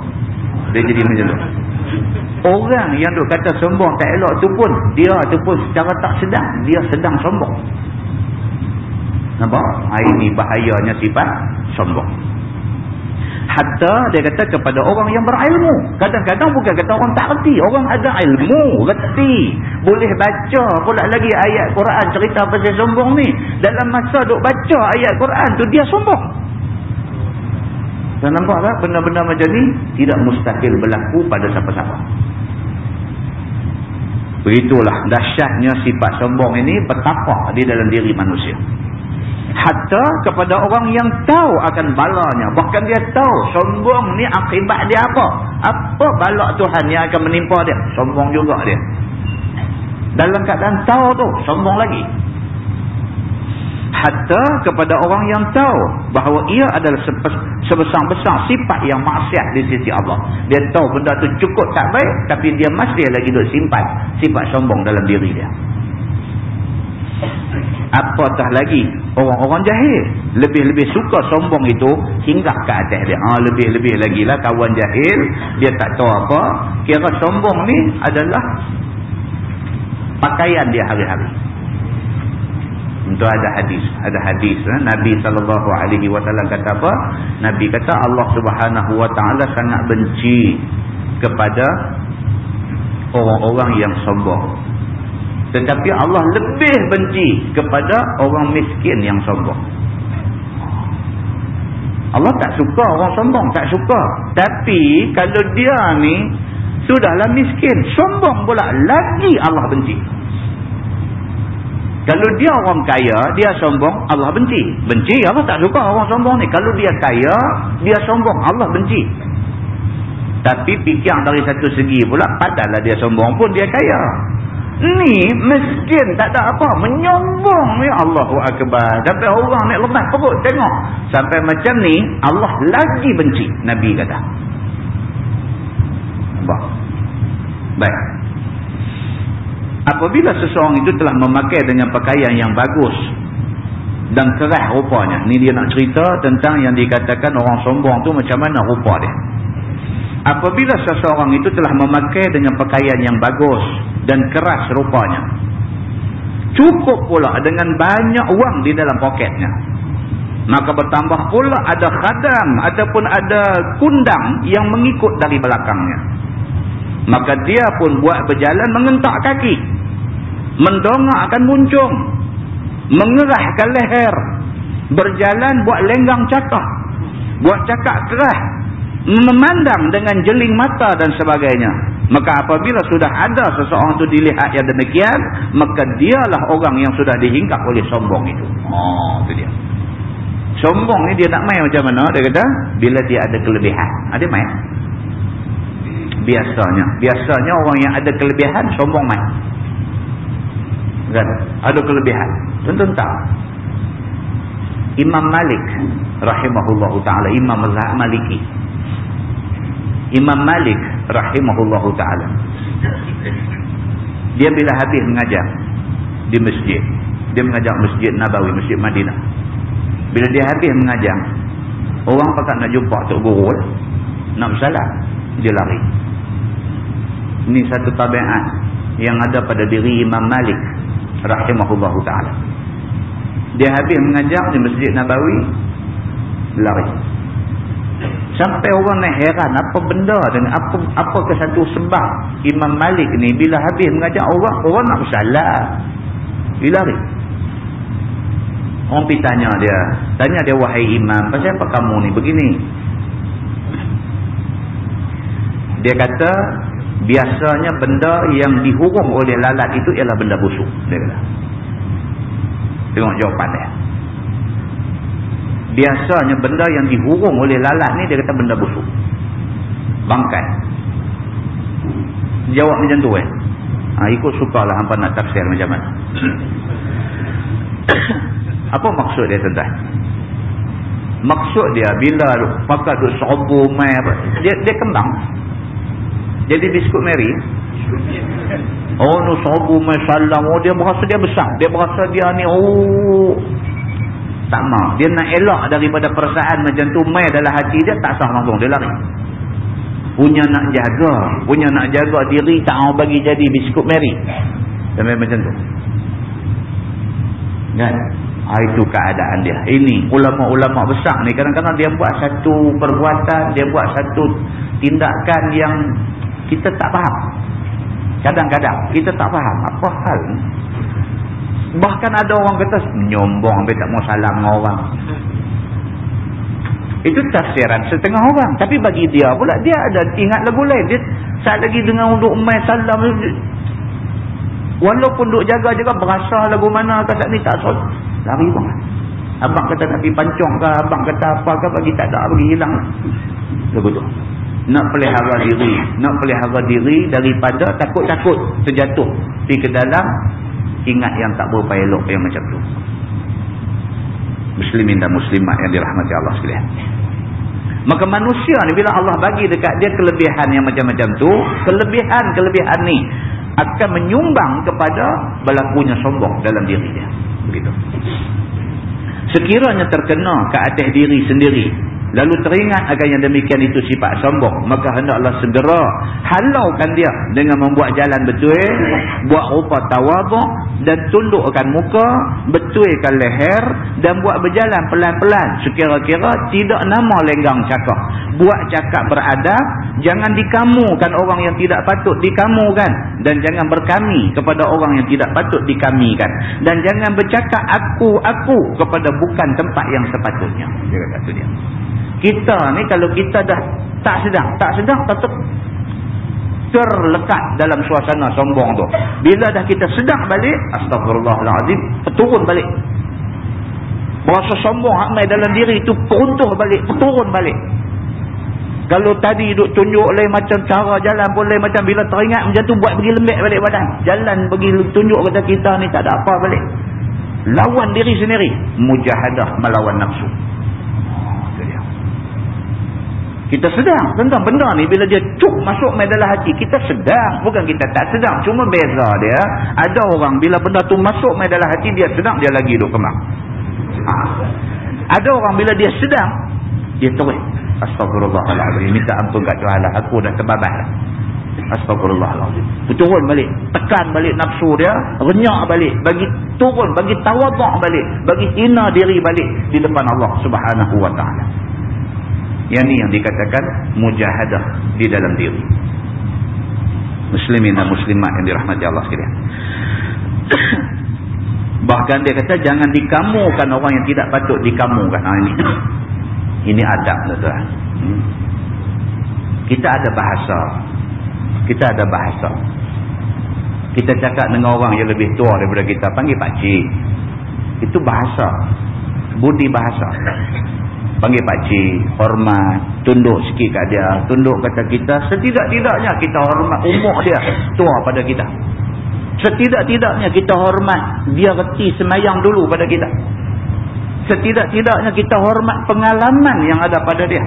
Dia jadi macam tu. Orang yang duk kata sombong tak elok tu pun, dia tu pun secara tak sedang, dia sedang sombong. Nampak? Ini bahayanya sifat sombong. Hatta dia kata kepada orang yang berilmu. Kadang-kadang bukan kata orang tak reti. Orang ada ilmu, reti. Boleh baca pula lagi ayat Quran cerita pasal sombong ni. Dalam masa duk baca ayat Quran tu dia sombong. Dan nampak tak benda-benda macam ni tidak mustahil berlaku pada siapa-siapa. Begitulah dahsyatnya sifat sombong ini betapa di dalam diri manusia hatta kepada orang yang tahu akan balanya. Bahkan dia tahu sombong ni akibat dia apa. Apa balak Tuhan yang akan menimpa dia? Sombong juga dia. Dalam keadaan tahu tu sombong lagi. Hatta kepada orang yang tahu bahawa ia adalah sebesar-besar sifat yang maksiat di sisi Allah. Dia tahu benda tu cukup tak baik tapi dia masih lagi duk simpan sifat sombong dalam diri dia apatah lagi orang-orang jahil. Lebih-lebih suka sombong itu hingga ke atas dia. Ha, lebih-lebih lagi lah kawan jahil. Dia tak tahu apa. Kira sombong ni adalah pakaian dia hari-hari untuk ada hadis. Ada hadis eh? Nabi SAW kata apa? Nabi kata Allah Subhanahu Wa Taala sangat benci kepada orang-orang yang sombong tetapi Allah lebih benci kepada orang miskin yang sombong. Allah tak suka orang sombong, tak suka. Tapi kalau dia ni sudahlah miskin, sombong pula lagi Allah benci. Kalau dia orang kaya, dia sombong, Allah benci. Benci, Allah tak suka orang sombong ni. Kalau dia kaya, dia sombong, Allah benci. Tapi fikir dari satu segi pula, padahal dia sombong pun dia kaya. Ni miskin tak ada apa. Menyombong ya Allahu Akbar. Sampai orang ni lemah perut tengok. Sampai macam ni Allah lagi benci. Nabi kata. Nampak? Baik. Apabila seseorang itu telah memakai dengan pakaian yang bagus. Dan kerah rupanya. Ni dia nak cerita tentang yang dikatakan orang sombong tu macam mana rupa dia. Apabila seseorang itu telah memakai dengan pakaian yang bagus dan keras rupanya. Cukup pula dengan banyak wang di dalam poketnya. Maka bertambah pula ada khadam ataupun ada kundang yang mengikut dari belakangnya. Maka dia pun buat berjalan mengentak kaki. Mendongakkan muncung. Mengerahkan leher. Berjalan buat lenggang cakap. Buat cakap keras. Memandang dengan jeling mata dan sebagainya. Maka apabila sudah ada seseorang itu dilihat yang demikian, maka dialah orang yang sudah dihinggap oleh sombong itu. Oh, itu dia. Sombong ni dia nak main macam mana? Dia kata, bila dia ada kelebihan. Ada ah, main? Biasanya. Biasanya orang yang ada kelebihan, sombong main. Kan? Ada kelebihan. Tentu tak. Imam Malik, rahimahullahu ta'ala, Imam Maliki. Imam Malik rahimahullahu taala. Dia bila habis mengajar di masjid, dia mengajar Masjid Nabawi, Masjid Madinah. Bila dia habis mengajar, orang pakat nak jumpa tok guru, nak bersalam, dia lari. Ini satu tabiat yang ada pada diri Imam Malik rahimahullahu taala. Dia habis mengajar di Masjid Nabawi, lari. Sampai orang nak heran apa benda dan apa apa ke satu sebab Imam Malik ni bila habis mengajar orang, orang nak bersalah. Bila lari. Orang pergi tanya dia. Tanya dia, wahai imam, pasal apa kamu ni begini? Dia kata, biasanya benda yang dihurung oleh lalat itu ialah benda busuk. Dia kata. Tengok jawapan dia biasanya benda yang dihurung oleh lalat ni dia kata benda busuk. Bangkai. Jawab macam tu eh? Ha, ikut sukalah hampa nak tafsir macam mana. Apa maksud dia tuan maksud dia bila pakai duk sobo mai apa dia dia kembang. Jadi biskut Mary? Oh no sobo mai salam. Oh dia berasa dia besar. Dia berasa dia ni oh tak mau. Dia nak elak daripada perasaan macam tu mai dalam hati dia tak sah langsung. Dia lari. Punya nak jaga. Punya nak jaga diri tak mau bagi jadi biskut Mary. Sampai macam tu. Kan? Ha, itu keadaan dia. Ini ulama-ulama besar ni kadang-kadang dia buat satu perbuatan dia buat satu tindakan yang kita tak faham. Kadang-kadang kita tak faham apa hal bahkan ada orang kata menyombong sampai tak mau salam dengan orang. Itu tafsiran setengah orang. Tapi bagi dia pula dia ada ingat lagu lain. Dia saat lagi dengan untuk main salam walaupun duk jaga-jaga berasa lagu mana kata ni tak sol lari bang abang kata nak pergi pancong ke abang kata apa ke bagi tak ada bagi hilang. Lagu tu. Nak pelihara diri. Nak pelihara diri daripada takut-takut terjatuh pergi ke dalam ingat yang tak berapa elok yang macam tu muslimin dan muslimat yang dirahmati Allah sekalian maka manusia ni bila Allah bagi dekat dia kelebihan yang macam-macam tu kelebihan-kelebihan ni akan menyumbang kepada berlakunya sombong dalam diri dia. Begitu. Sekiranya terkena ke atas diri sendiri lalu teringat akan yang demikian itu sifat sombong. Maka hendaklah segera halaukan dia dengan membuat jalan betul buat rupa tawaduk dan tundukkan muka betulkan leher dan buat berjalan pelan-pelan. Sekira-kira tidak nama lenggang cakap. Buat cakap beradab jangan dikamukan orang yang tidak patut dikamukan. Dan jangan berkami kepada orang yang tidak patut dikamikan. Dan jangan bercakap aku-aku kepada bukan tempat yang sepatutnya. Dia kata dia kita ni kalau kita dah tak sedang tak sedang tetap terlekat dalam suasana sombong tu. Bila dah kita sedang balik astagfirullahaladzim turun balik. Berasa sombong hak mai dalam diri tu peruntuh balik turun balik. Kalau tadi duk tunjuk lain macam cara jalan pun lain macam bila teringat macam tu buat pergi lembek balik badan. Jalan pergi tunjuk kata kita ni tak ada apa balik. Lawan diri sendiri. Mujahadah melawan nafsu kita sedang tentang benda ni bila dia cuk masuk dalam hati. Kita sedang. Bukan kita tak sedang. Cuma beza dia. Ada orang bila benda tu masuk dalam hati dia sedang. Dia lagi duduk kemang. Ha. Ada orang bila dia sedang. Dia terus. Astagfirullahaladzim. Minta ampun kat Tuhan lah. Aku dah terbabat lah. Astagfirullahaladzim. Turun balik. Tekan balik nafsu dia. Renyak balik. Bagi turun. Bagi tawadak balik. Bagi hina diri balik. Di depan Allah subhanahu wa ta'ala. Yang ni yang dikatakan mujahadah di dalam diri. Muslimin dan muslimat yang dirahmati Allah sekalian. Bahkan dia kata jangan dikamukan orang yang tidak patut dikamukan. Ha, ini ini adab tuan. Hmm. Kita ada bahasa. Kita ada bahasa. Kita cakap dengan orang yang lebih tua daripada kita panggil pak cik. Itu bahasa. Budi bahasa panggil pakcik, hormat, tunduk sikit kat dia, tunduk kata kita, setidak-tidaknya kita hormat umur dia tua pada kita. Setidak-tidaknya kita hormat dia reti semayang dulu pada kita. Setidak-tidaknya kita hormat pengalaman yang ada pada dia.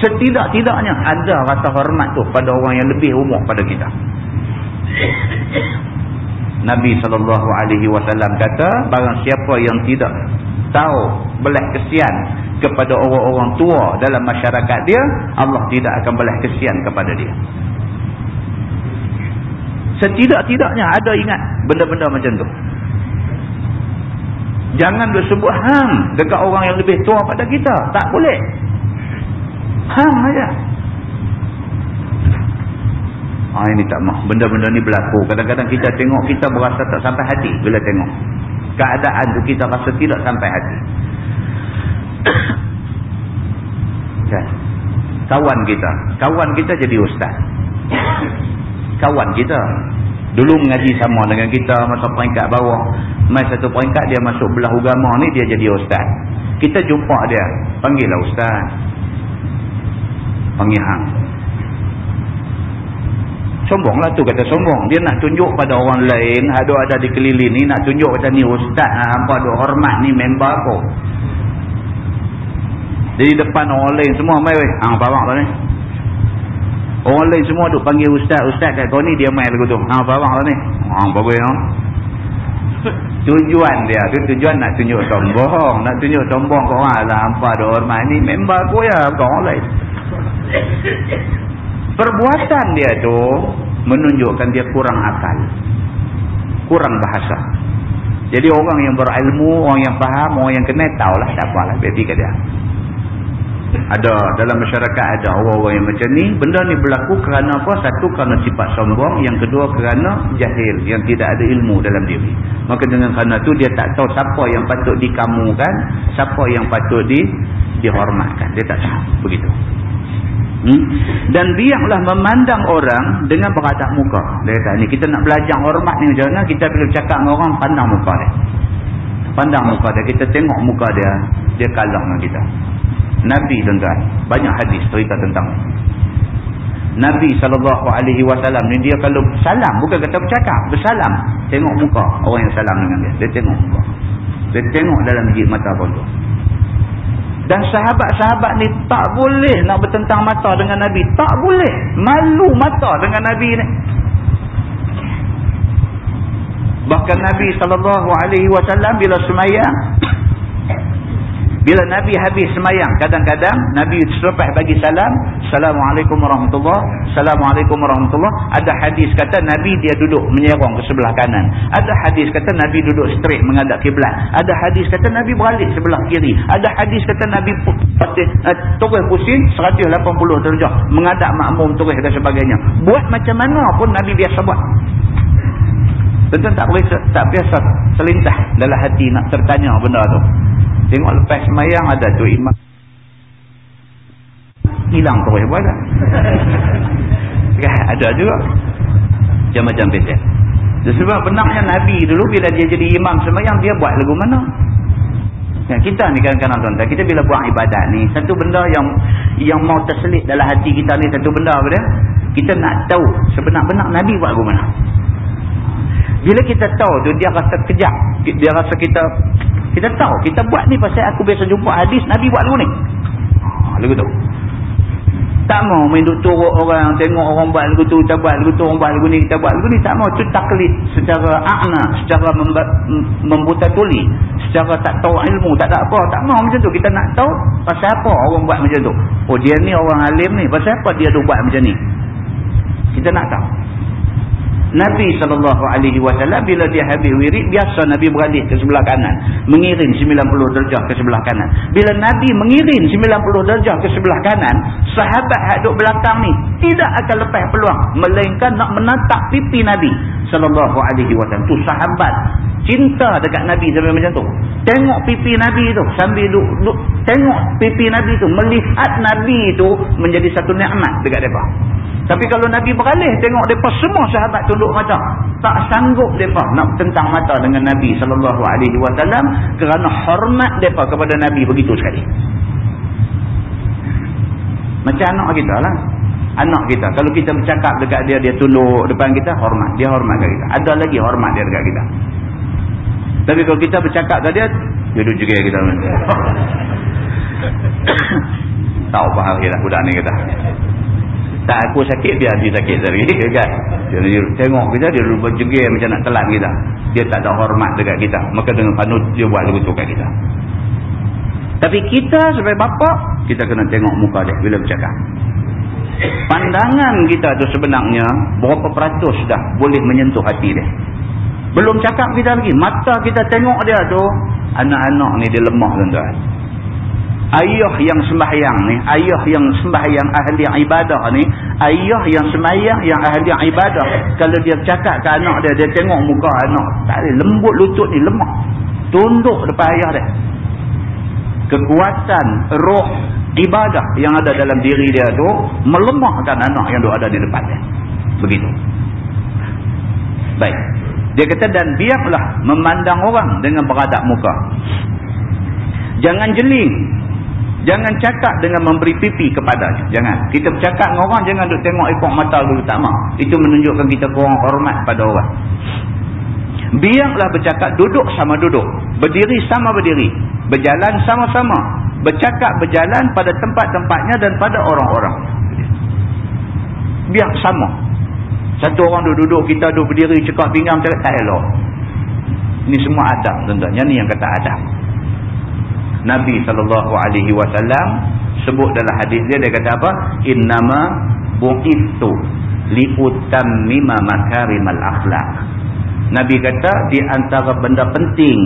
Setidak-tidaknya ada rasa hormat tu pada orang yang lebih umur pada kita. Nabi SAW kata, barang siapa yang tidak tahu belah kesian kepada orang-orang tua dalam masyarakat dia Allah tidak akan belah kesian kepada dia. Setidak-tidaknya ada ingat benda-benda macam tu. Jangan disebut ham dekat orang yang lebih tua pada kita. Tak boleh. Ham aja Ah ini tak mah. Benda-benda ni berlaku. Kadang-kadang kita tengok kita berasa tak sampai hati bila tengok keadaan tu kita rasa tidak sampai hati. kan? Kawan kita. Kawan kita jadi ustaz. Kawan kita. Dulu mengaji sama dengan kita masa peringkat bawah. Mai satu peringkat dia masuk belah agama ni dia jadi ustaz. kita jumpa dia panggillah ustaz panggil hang sombonglah tu kata sombong. Dia nak tunjuk pada orang lain ada ada di keliling ni nak tunjuk kata ni ustaz apa ada hormat ni member aku. Jadi depan orang lain semua mai weh hang bawa lah ni. Orang lain semua duk panggil ustaz ustaz kat kau ni dia mai lagu tu. Hang bawa lah ni. Hang bagus ya tujuan dia tu tujuan nak tunjuk sombong. Nak tunjuk sombong kau orang lah hampa ada hormat ni member aku ya bukan orang lain perbuatan dia tu menunjukkan dia kurang akal. Kurang bahasa. Jadi orang yang berilmu orang yang faham orang yang kenal tahulah tak apalah. Berarti ke dia. Ada dalam masyarakat ada orang-orang yang macam ni. Benda ni berlaku kerana apa? Satu kerana sifat sombong. Yang kedua kerana jahil. Yang tidak ada ilmu dalam diri. Maka dengan kerana tu dia tak tahu siapa yang patut dikamukan siapa yang patut di dihormatkan. Dia tak tahu. Begitu hmm? dan biarlah memandang orang dengan beradab muka. Dia kata ni kita nak belajar hormat ni macam mana kita perlu cakap dengan orang pandang muka dia. Pandang muka dia kita tengok muka dia dia kalah dengan kita. Nabi tuan-tuan banyak hadis cerita tentang Nabi SAW ni dia kalau salam bukan kata bercakap bersalam tengok muka orang yang salam dengan dia. Dia tengok muka. Dia tengok dalam biji mata pun tu dan sahabat-sahabat ni tak boleh nak bertentang mata dengan Nabi. Tak boleh. Malu mata dengan Nabi ni. Bahkan Nabi SAW bila semayang bila Nabi habis semayang, kadang-kadang Nabi selepas bagi salam, Assalamualaikum warahmatullahi Assalamualaikum warahmatullahi Ada hadis kata Nabi dia duduk menyerong ke sebelah kanan. Ada hadis kata Nabi duduk straight menghadap kiblat. Ada hadis kata Nabi beralik sebelah kiri. Ada hadis kata Nabi uh, turun pusing 180 darjah. Menghadap makmum turun dan sebagainya. Buat macam mana pun Nabi biasa buat. Tentu tak tak biasa selintah dalam hati nak tertanya benda tu. Tengok lepas semayang ada tu imam. Hilang terus tak? Ya, ada juga. Macam-macam peset. Sebab benarnya Nabi dulu bila dia jadi imam semayang dia buat lagu mana? Ya, kita ni kadang-kadang tuan-tuan. Kita bila buat ibadat ni. Satu benda yang yang mau terselit dalam hati kita ni. Satu benda apa dia? Kita nak tahu sebenar-benar Nabi buat lagu mana? Bila kita tahu tu dia rasa kejap. Dia rasa kita kita tahu. Kita buat ni pasal aku biasa jumpa hadis Nabi buat lagu ni. Ha, lagu tu. Tak mau main duk turut orang. Tengok orang buat lagu tu. Kita buat lagu tu. Orang buat lagu ni. Kita buat lagu ni. Tak mau. Itu taklid secara akna. Secara membuta tuli. Secara tak tahu ilmu. Tak ada apa. Tak mau macam tu. Kita nak tahu pasal apa orang buat macam tu. Oh dia ni orang alim ni. Pasal apa dia tu buat macam ni. Kita nak tahu. Nabi SAW bila dia habis wirid biasa Nabi beralih ke sebelah kanan mengirim 90 darjah ke sebelah kanan. Bila Nabi mengirim 90 darjah ke sebelah kanan sahabat yang duduk belakang ni tidak akan lepas peluang melainkan nak menatap pipi Nabi SAW tu sahabat cinta dekat Nabi sampai macam tu. Tengok pipi Nabi tu sambil duk, duk tengok pipi Nabi tu melihat Nabi tu menjadi satu nikmat dekat mereka tapi kalau Nabi beralih tengok mereka semua sahabat tunduk mata. Tak sanggup mereka nak tentang mata dengan Nabi SAW kerana hormat mereka kepada Nabi begitu sekali. Macam anak kita lah. Anak kita. Kalau kita bercakap dekat dia, dia tunduk depan kita, hormat. Dia hormat dekat kita. Ada lagi hormat dia dekat kita. Tapi kalau kita bercakap dekat dia, dia duduk juga kita. Tahu faham kita budak ni kita tak aku sakit dia sakit sendiri kan? Dia tengok kita dia berjegir macam nak telan kita. Dia tak ada hormat dekat kita. Maka dengan panut dia buat lagu tu kat kita. Tapi kita sebagai bapa kita kena tengok muka dia bila bercakap. Pandangan kita tu sebenarnya berapa peratus dah boleh menyentuh hati dia. Belum cakap kita lagi mata kita tengok dia tu anak-anak ni dia lemah tuan-tuan ayah yang sembahyang ni ayah yang sembahyang ahli ibadah ni ayah yang sembahyang yang ahli ibadah. Kalau dia cakap ke anak dia dia tengok muka anak. Tak ada lembut lutut ni lemah tunduk depan ayah dia. Kekuatan roh ibadah yang ada dalam diri dia tu melemahkan anak yang ada di depan dia. Begitu. Baik. Dia kata dan biarlah memandang orang dengan beradab muka. Jangan jeling. Jangan cakap dengan memberi pipi kepadanya. Jangan. Kita bercakap dengan orang, jangan duk tengok ekor mata dulu. Tak mahu. Itu menunjukkan kita kurang hormat pada orang. Biarlah bercakap duduk sama duduk. Berdiri sama berdiri. Berjalan sama-sama. Bercakap berjalan pada tempat-tempatnya dan pada orang-orang. Biar sama. Satu orang duduk-duduk, kita duduk berdiri, cekak pinggang, cakap tak elok. Ini semua adab tuan-tuan. Yang ni yang kata adab. Nabi SAW sebut dalam hadis dia dia kata apa? Innama bu'ithu liutammima makarimal akhlak Nabi kata di antara benda penting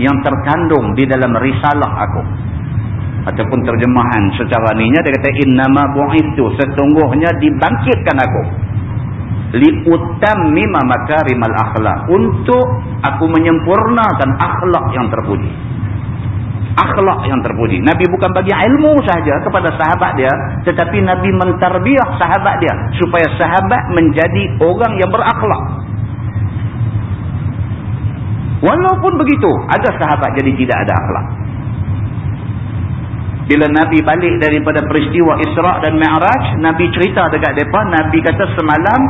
yang terkandung di dalam risalah aku ataupun terjemahan secara ninya dia kata innama bu'ithu sesungguhnya dibangkitkan aku. Liutammima makarimal akhlak untuk aku menyempurnakan akhlak yang terpuji akhlak yang terpuji. Nabi bukan bagi ilmu sahaja kepada sahabat dia, tetapi Nabi mentarbiah sahabat dia supaya sahabat menjadi orang yang berakhlak. Walaupun begitu, ada sahabat jadi tidak ada akhlak. Bila Nabi balik daripada peristiwa Isra' dan Mi'raj, Nabi cerita dekat mereka, Nabi kata semalam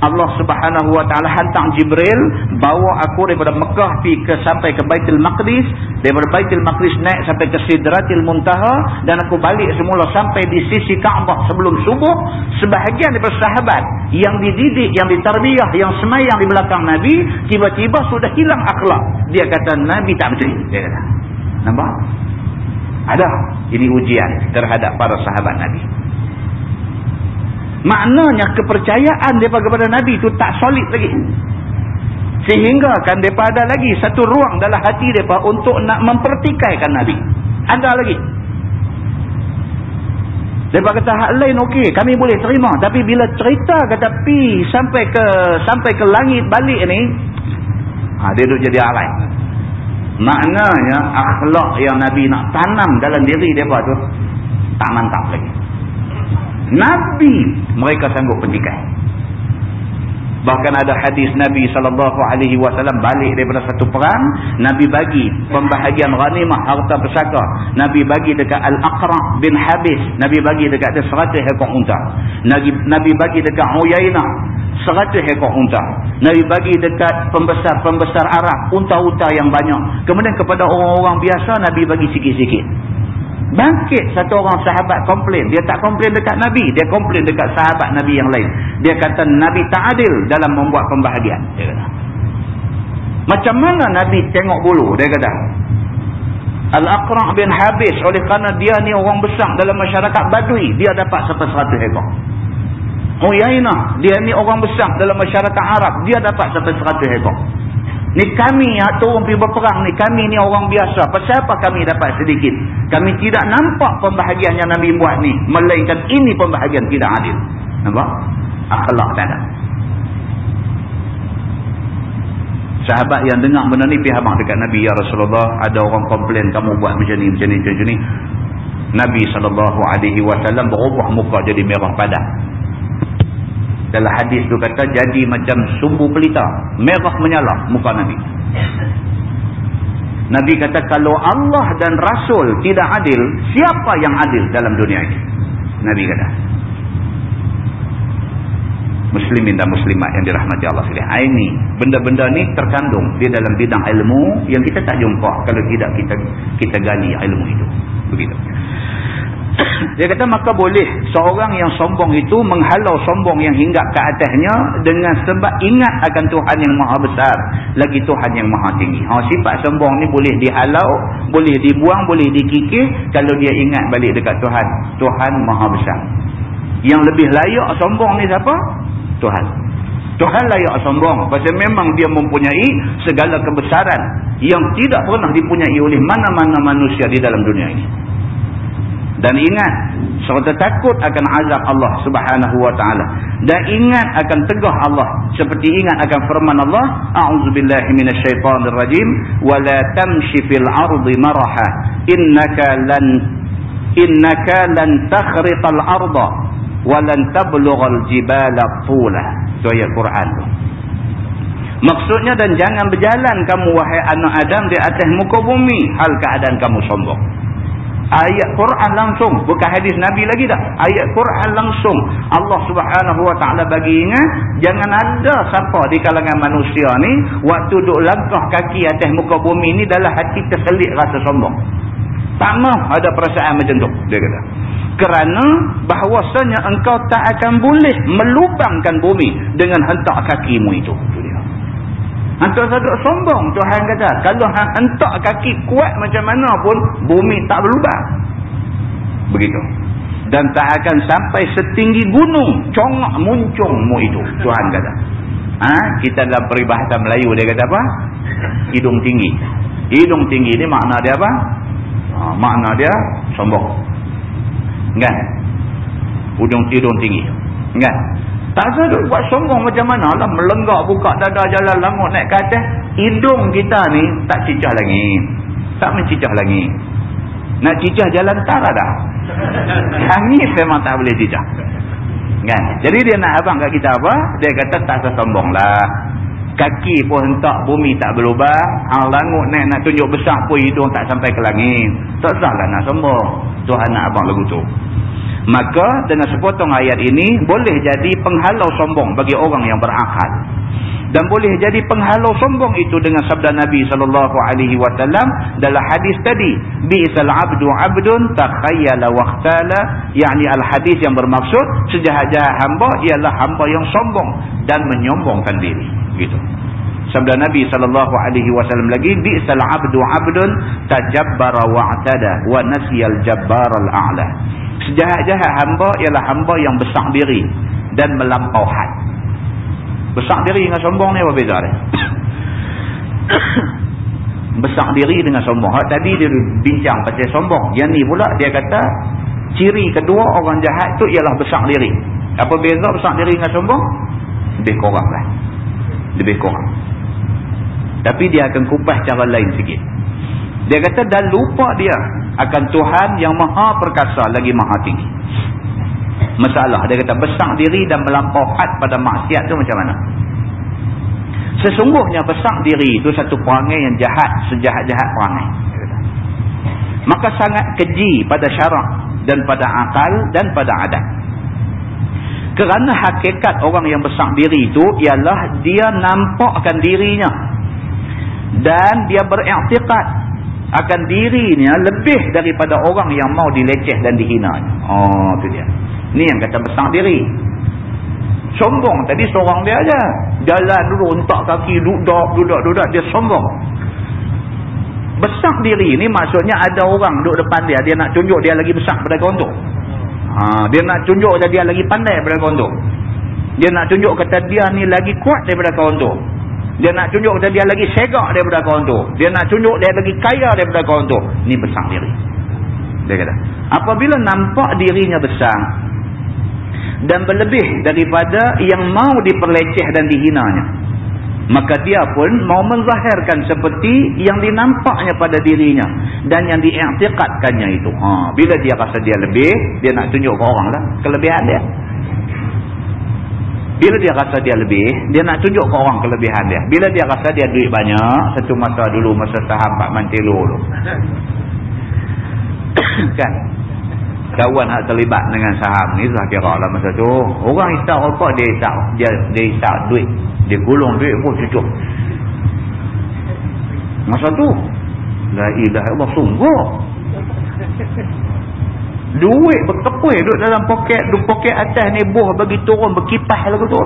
Allah subhanahu wa ta'ala hantar Jibril bawa aku daripada Mekah pi ke, sampai ke Baitul Maqdis, daripada Baitul Maqdis naik sampai ke Sidratil Muntaha dan aku balik semula sampai di sisi Kaabah sebelum subuh. Sebahagian daripada sahabat yang dididik, yang ditarbiyah, yang semayang di belakang Nabi, tiba-tiba sudah hilang akhlak. Dia kata Nabi tak betul. Dia kata. Nampak? Ada. Ini ujian terhadap para sahabat Nabi. Maknanya kepercayaan mereka kepada Nabi itu tak solid lagi. Sehingga kan mereka ada lagi satu ruang dalam hati mereka untuk nak mempertikaikan Nabi. Ada lagi. Mereka kata hak lain okey, kami boleh terima. Tapi bila cerita kata pi sampai ke sampai ke langit balik ni, ha, dia duduk jadi alai. Maknanya akhlak yang Nabi nak tanam dalam diri mereka tu tak mantap lagi. Nabi mereka sanggup petikai. Bahkan ada hadis Nabi SAW balik daripada satu perang. Nabi bagi pembahagian ghanimah harta pesaka. Nabi bagi dekat Al-Aqra' bin Habis. Nabi bagi dekat dia seratus ekor unta. Nabi, Nabi bagi dekat Uyainah seratus ekor unta. Nabi bagi dekat pembesar-pembesar Arab unta-unta yang banyak. Kemudian kepada orang-orang biasa Nabi bagi sikit-sikit. Bangkit satu orang sahabat komplain. Dia tak komplain dekat Nabi. Dia komplain dekat sahabat Nabi yang lain. Dia kata Nabi tak adil dalam membuat pembahagian. Dia kata. Macam mana Nabi tengok bulu? Dia kata. Al-Aqra' bin Habis oleh kerana dia ni orang besar dalam masyarakat Badui. Dia dapat seratus ekor. Huyainah. Dia ni orang besar dalam masyarakat Arab. Dia dapat seratus ekor. Ni kami yang turun pergi berperang ni. Kami ni orang biasa. Pasal apa kami dapat sedikit? Kami tidak nampak pembahagian yang Nabi buat ni. Melainkan ini pembahagian tidak adil. Nampak? Akhlak tak ada. Sahabat yang dengar benda ni pergi habang dekat Nabi. Ya Rasulullah ada orang komplain kamu buat macam ni, macam ni, macam ni. Nabi SAW berubah muka jadi merah padat dalam hadis tu kata jadi macam sumbu pelita merah menyala muka Nabi. Nabi kata kalau Allah dan Rasul tidak adil siapa yang adil dalam dunia ini? Nabi kata. Muslimin dan muslimat yang dirahmati Allah sekalian. Ini benda-benda ni terkandung di dalam bidang ilmu yang kita tak jumpa kalau tidak kita kita gali ilmu itu. Begitu dia kata maka boleh seorang yang sombong itu menghalau sombong yang hinggap ke atasnya dengan sebab ingat akan Tuhan yang maha besar. Lagi Tuhan yang maha tinggi. Ha, sifat sombong ni boleh dihalau, boleh dibuang, boleh dikikir kalau dia ingat balik dekat Tuhan. Tuhan maha besar. Yang lebih layak sombong ni siapa? Tuhan. Tuhan layak sombong. Pasal memang dia mempunyai segala kebesaran yang tidak pernah dipunyai oleh mana-mana manusia di dalam dunia ini dan ingat serta takut akan azab Allah Subhanahu wa taala. Dan ingat akan tegah Allah. Seperti ingat akan firman Allah a'udzubillahi minasyaitonir rajim wala tamshi fil ardi maraha innaka lan innaka lan takhriqal arda walan tablughal jibala tula. Itu ayat Quran Maksudnya dan jangan berjalan kamu wahai anak Adam di atas muka bumi. Hal keadaan kamu sombong. Ayat Quran langsung. Bukan hadis Nabi lagi tak. Ayat Quran langsung. Allah subhanahu wa ta'ala bagi ingat. Jangan ada siapa di kalangan manusia ni. Waktu duduk langkah kaki atas muka bumi ni. Dalam hati terselit rasa sombong. Tak mahu ada perasaan macam tu. Dia kata. Kerana bahawasanya engkau tak akan boleh melubangkan bumi. Dengan hentak kakimu itu. Itu dia. Hantar saduk sombong Tuhan kata. Kalau hentak kaki kuat macam mana pun bumi tak berlubang. Begitu. Dan tak akan sampai setinggi gunung. Congak muncungmu itu. Tuhan kata. Ha? Kita dalam peribahasa Melayu dia kata apa? Hidung tinggi. Hidung tinggi ni makna dia apa? Ha, makna dia sombong. Kan? Hidung tinggi. Kan? Tak sadut buat sombong macam mana lah. Melenggak buka dada jalan langut naik ke atas. Hidung kita ni tak cicah lagi. Tak mencicah lagi. Nak cicah jalan tara dah. Hangis memang tak boleh cicah. Kan? Jadi dia nak abang kat kita apa? Dia kata tak sesombong lah. Kaki pun hentak bumi tak berubah. Hang langut naik nak tunjuk besar pun hidung tak sampai ke langit. Tak salah nak sombong. Tuhan nak abang lagu tu. Maka dengan sepotong ayat ini boleh jadi penghalau sombong bagi orang yang berakal. Dan boleh jadi penghalau sombong itu dengan sabda Nabi sallallahu alaihi wasallam dalam hadis tadi, bi'sal 'abdu 'abdun takhayyala waqtala, yakni al-hadis yang bermaksud sejahat-jahat hamba ialah hamba yang sombong dan menyombongkan diri, gitu. Sabda Nabi sallallahu alaihi wasallam lagi, bi'sal 'abdu 'abdun tajabbara wa'tada wa nasiyal jabbaral a'la. Sejahat-jahat hamba ialah hamba yang besar diri dan melampau had. Besar diri dengan sombong ni apa beza dia? besar diri dengan sombong. Ha, tadi dia bincang pasal sombong. Yang ni pula dia kata ciri kedua orang jahat tu ialah besar diri. Apa beza besar diri dengan sombong? Lebih kurang lah. Lebih kurang. Tapi dia akan kupas cara lain sikit. Dia kata dan lupa dia akan Tuhan yang maha perkasa lagi maha tinggi. Masalah dia kata besar diri dan melampau had pada maksiat tu macam mana? Sesungguhnya besar diri itu satu perangai yang jahat, sejahat-jahat perangai. Maka sangat keji pada syarak dan pada akal dan pada adat. Kerana hakikat orang yang besar diri itu ialah dia nampakkan dirinya dan dia beriktikad akan dirinya lebih daripada orang yang mau dileceh dan dihina. Oh, tu dia. Ni yang kata besar diri. Sombong tadi seorang dia aja. Jalan dulu untak kaki duduk duduk duduk dia sombong. Besar diri ni maksudnya ada orang duduk depan dia dia nak tunjuk dia lagi besar daripada kawan tu. Ha, dia nak tunjuk dia lagi pandai daripada kawan tu. Dia nak tunjuk kata dia ni lagi kuat daripada kawan tu. Dia nak tunjuk kata dia lagi segak daripada kawan tu. Dia nak tunjuk dia lagi kaya daripada kawan tu. Ni besar diri. Dia kata. Apabila nampak dirinya besar. Dan berlebih daripada yang mau diperleceh dan dihinanya. Maka dia pun mau menzahirkan seperti yang dinampaknya pada dirinya. Dan yang diiktikadkannya itu. Ha, bila dia rasa dia lebih. Dia nak tunjuk ke orang lah. Kelebihan dia. Bila dia rasa dia lebih, dia nak tunjuk ke orang kelebihan dia. Bila dia rasa dia duit banyak, satu masa dulu, masa saham Pak Mantelo tu. kan? Kawan nak terlibat dengan saham ni, saya kira lah masa tu. Orang isap apa, dia isap, dia, dia isap duit. Dia gulung duit pun cucuk. Masa tu, la ilah Allah sungguh. Duit berkepui duduk dalam poket, duduk poket atas ni buah bagi turun berkipas lagu tu.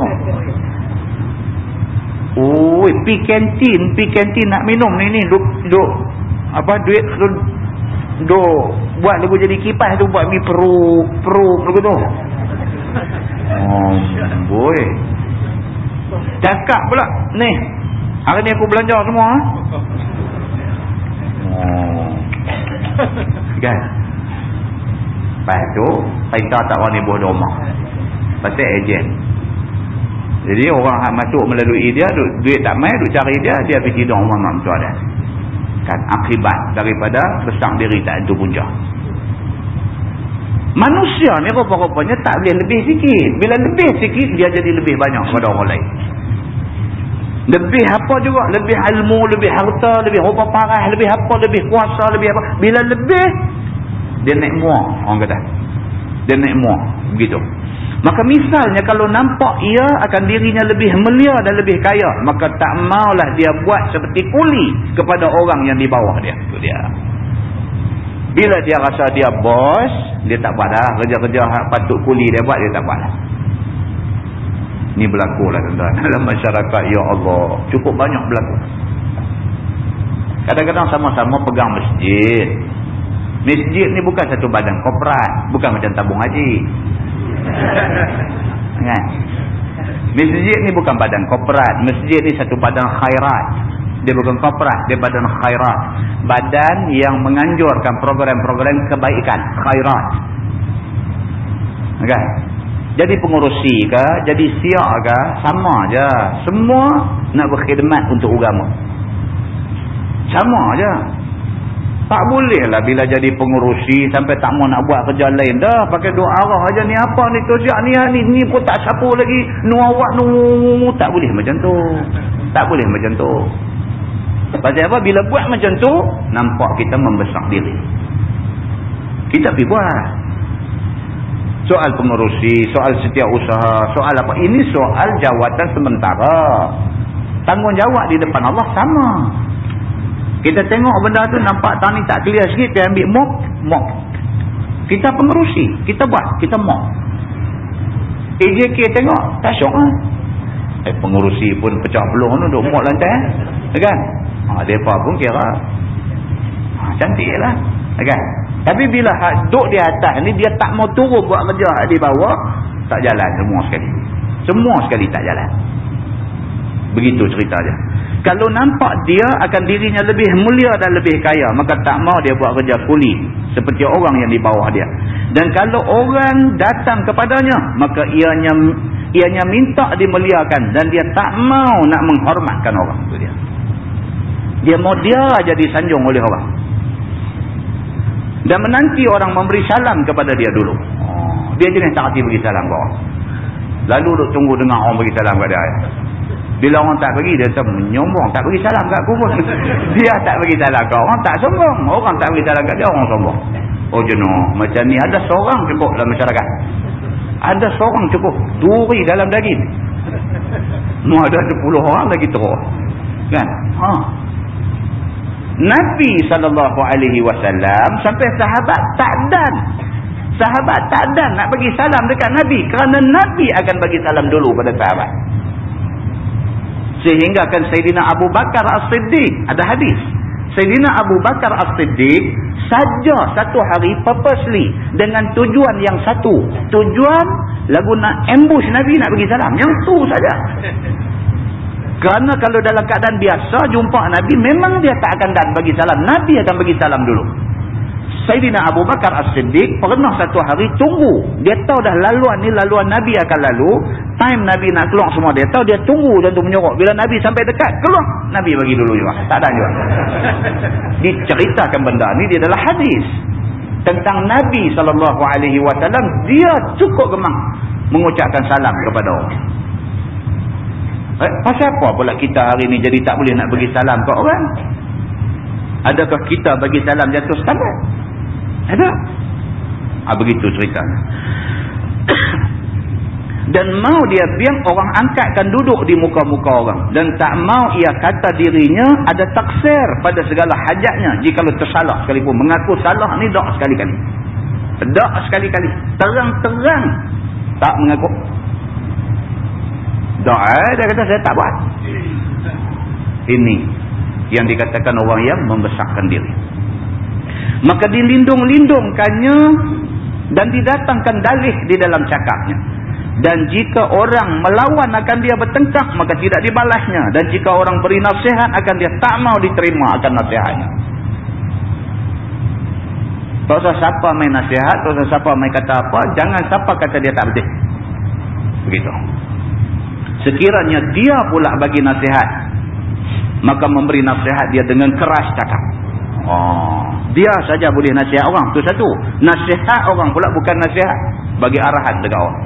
Oi, pi kantin, pi kantin nak minum ni ni duk duk apa duit tu duk buat lagu jadi kipas tu buat mi peru peru lagu tu. Oh, boy. Cakap pula ni. Hari ni aku belanja semua. Ha? Oh. Kan? Lepas tu, perintah tak wani buah domah. Pasal ejen. Jadi orang yang masuk melalui dia, duit tak main, duit cari dia, dia pergi orang nak mentua dia. Kan akibat daripada besar diri tak itu punca. Manusia ni rupa-rupanya tak boleh lebih sikit. Bila lebih sikit, dia jadi lebih banyak pada orang lain. Lebih apa juga? Lebih ilmu, lebih harta, lebih rupa parah, lebih apa, lebih kuasa, lebih apa. Bila lebih, dia naik muak. Orang kata. Dia naik muak. Begitu. Maka misalnya kalau nampak ia akan dirinya lebih melia dan lebih kaya. Maka tak maulah dia buat seperti kuli kepada orang yang di bawah dia. Itu dia. Bila dia rasa dia bos, dia tak buat dah. Kerja-kerja patut kuli dia buat, dia tak buat dah. Ini berlaku lah tuan-tuan. Dalam masyarakat, ya Allah. Cukup banyak berlaku. Kadang-kadang sama-sama pegang masjid. Masjid ni bukan satu badan korporat. Bukan macam tabung haji. Kan? Masjid ni bukan badan korporat. Masjid ni satu badan khairat. Dia bukan korporat. Dia badan khairat. Badan yang menganjurkan program-program kebaikan. Khairat. Kan? Jadi pengurusi ke, jadi siak ke, sama aja. Semua nak berkhidmat untuk agama. Sama aja. Tak boleh lah bila jadi pengurusi sampai tak mau nak buat kerja lain dah. Pakai dua arah aja ni apa ni tu siap ni ni ni pun tak sapu lagi. Nuawak nu tak boleh macam tu. Tak boleh macam tu. Pasal apa? Bila buat macam tu, nampak kita membesar diri. Kita pergi buat soal pengurusi, soal setiausaha, soal apa. Ini soal jawatan sementara. Tanggungjawab di depan Allah sama. Kita tengok benda tu nampak tani tak clear sikit, dia ambil mop, mop. Kita pengurusi, kita buat, kita mop. AJK tengok, tak syok lah. Eh, pengurusi pun pecah peluh tu, duk mop lantai. Eh? Kan? Ha, mereka pun kira. Ha, cantik lah. Kan? Tapi bila duduk di atas ni dia tak mau turun buat kerja di bawah, tak jalan semua sekali. Semua sekali tak jalan. Begitu ceritanya. Kalau nampak dia akan dirinya lebih mulia dan lebih kaya, maka tak mau dia buat kerja kuli seperti orang yang di bawah dia. Dan kalau orang datang kepadanya, maka ianya ianya minta dimuliakan dan dia tak mau nak menghormatkan orang itu dia. Dia mau dia jadi sanjung oleh orang dan menanti orang memberi salam kepada dia dulu. Oh, dia jenis tak hati bagi salam kau. Lalu duk tunggu dengar orang bagi salam kepada dia. Bila orang tak bagi, dia tak menyombong. Tak bagi salam kat aku pun. Dia tak bagi salam kau. Orang tak sombong. Orang tak bagi salam kat dia, orang sombong. Oh jenuh. Macam ni ada seorang cukup dalam masyarakat. Ada seorang cukup. Duri dalam daging. Mau ada 10 orang lagi terus. Kan? Haa. Nabi SAW sampai sahabat tak dan. Sahabat tak dan nak bagi salam dekat Nabi. Kerana Nabi akan bagi salam dulu pada sahabat. Sehingga kan Sayyidina Abu Bakar As-Siddiq. Ada hadis. Sayyidina Abu Bakar As-Siddiq saja satu hari purposely dengan tujuan yang satu. Tujuan lagu nak ambush Nabi nak bagi salam. Yang tu saja. Kerana kalau dalam keadaan biasa jumpa Nabi memang dia tak akan dan bagi salam. Nabi akan bagi salam dulu. Sayyidina Abu Bakar As-Siddiq pernah satu hari tunggu. Dia tahu dah laluan ni laluan Nabi akan lalu. Time Nabi nak keluar semua dia tahu dia tunggu dan tu menyorok. Bila Nabi sampai dekat keluar Nabi bagi dulu juga. Tak ada juga. Diceritakan benda ni dia adalah hadis. Tentang Nabi SAW dia cukup gemang mengucapkan salam kepada orang. Eh, pasal apa pula kita hari ni jadi tak boleh nak bagi salam ke orang? Adakah kita bagi salam jatuh standar? Ada. Ah begitu ceritanya. Dan mau dia biar orang angkatkan duduk di muka-muka orang. Dan tak mau ia kata dirinya ada taksir pada segala hajatnya. Jika tersalah sekalipun. Mengaku salah ni tak sekali-kali. Tak sekali-kali. Terang-terang tak mengaku doa dia kata saya tak buat ini yang dikatakan orang yang membesarkan diri maka dilindung-lindungkannya dan didatangkan dalih di dalam cakapnya dan jika orang melawan akan dia bertengkar maka tidak dibalasnya dan jika orang beri nasihat akan dia tak mau diterima akan nasihatnya tak usah siapa main nasihat tak usah siapa main kata apa jangan siapa kata dia tak betul begitu Sekiranya dia pula bagi nasihat. Maka memberi nasihat dia dengan keras cakap. Dia saja boleh nasihat orang. Itu satu. Nasihat orang pula bukan nasihat. Bagi arahan dekat orang.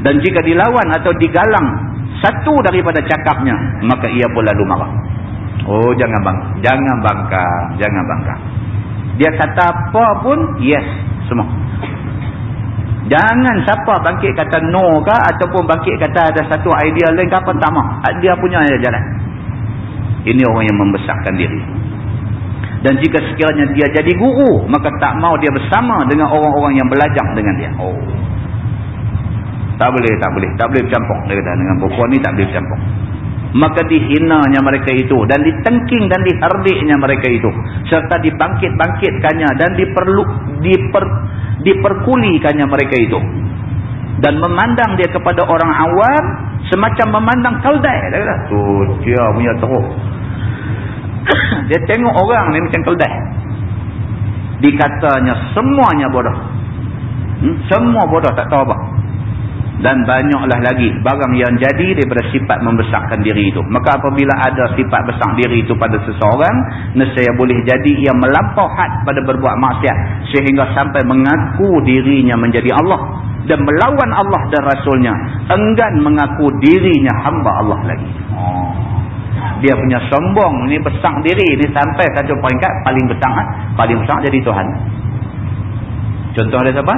Dan jika dilawan atau digalang satu daripada cakapnya maka ia pun lalu marah oh jangan bang jangan bangka jangan bangka dia kata apa pun yes semua jangan siapa bangkit kata no ke ataupun bangkit kata ada satu idea lain ke apa tak mahu dia punya jalan ini orang yang membesarkan diri dan jika sekiranya dia jadi guru maka tak mau dia bersama dengan orang-orang yang belajar dengan dia oh tak boleh, tak boleh. Tak boleh bercampur. Dia kata dengan perempuan ni tak boleh bercampur. Maka dihinanya mereka itu. Dan ditengking dan diherdiknya mereka itu. Serta dibangkit-bangkitkannya. Dan diperlu, diper, diperkulikannya mereka itu. Dan memandang dia kepada orang awam. Semacam memandang keldai. Dia kata, tu dia punya teruk. dia tengok orang ni macam keldai. Dikatanya semuanya bodoh. Hmm? Semua bodoh tak tahu apa dan banyaklah lagi barang yang jadi daripada sifat membesarkan diri itu maka apabila ada sifat besar diri itu pada seseorang nescaya boleh jadi ia melampau had pada berbuat maksiat sehingga sampai mengaku dirinya menjadi Allah dan melawan Allah dan Rasulnya enggan mengaku dirinya hamba Allah lagi oh. dia punya sombong ni besar diri ni sampai satu peringkat paling besar ha? paling besar jadi Tuhan contoh ada siapa?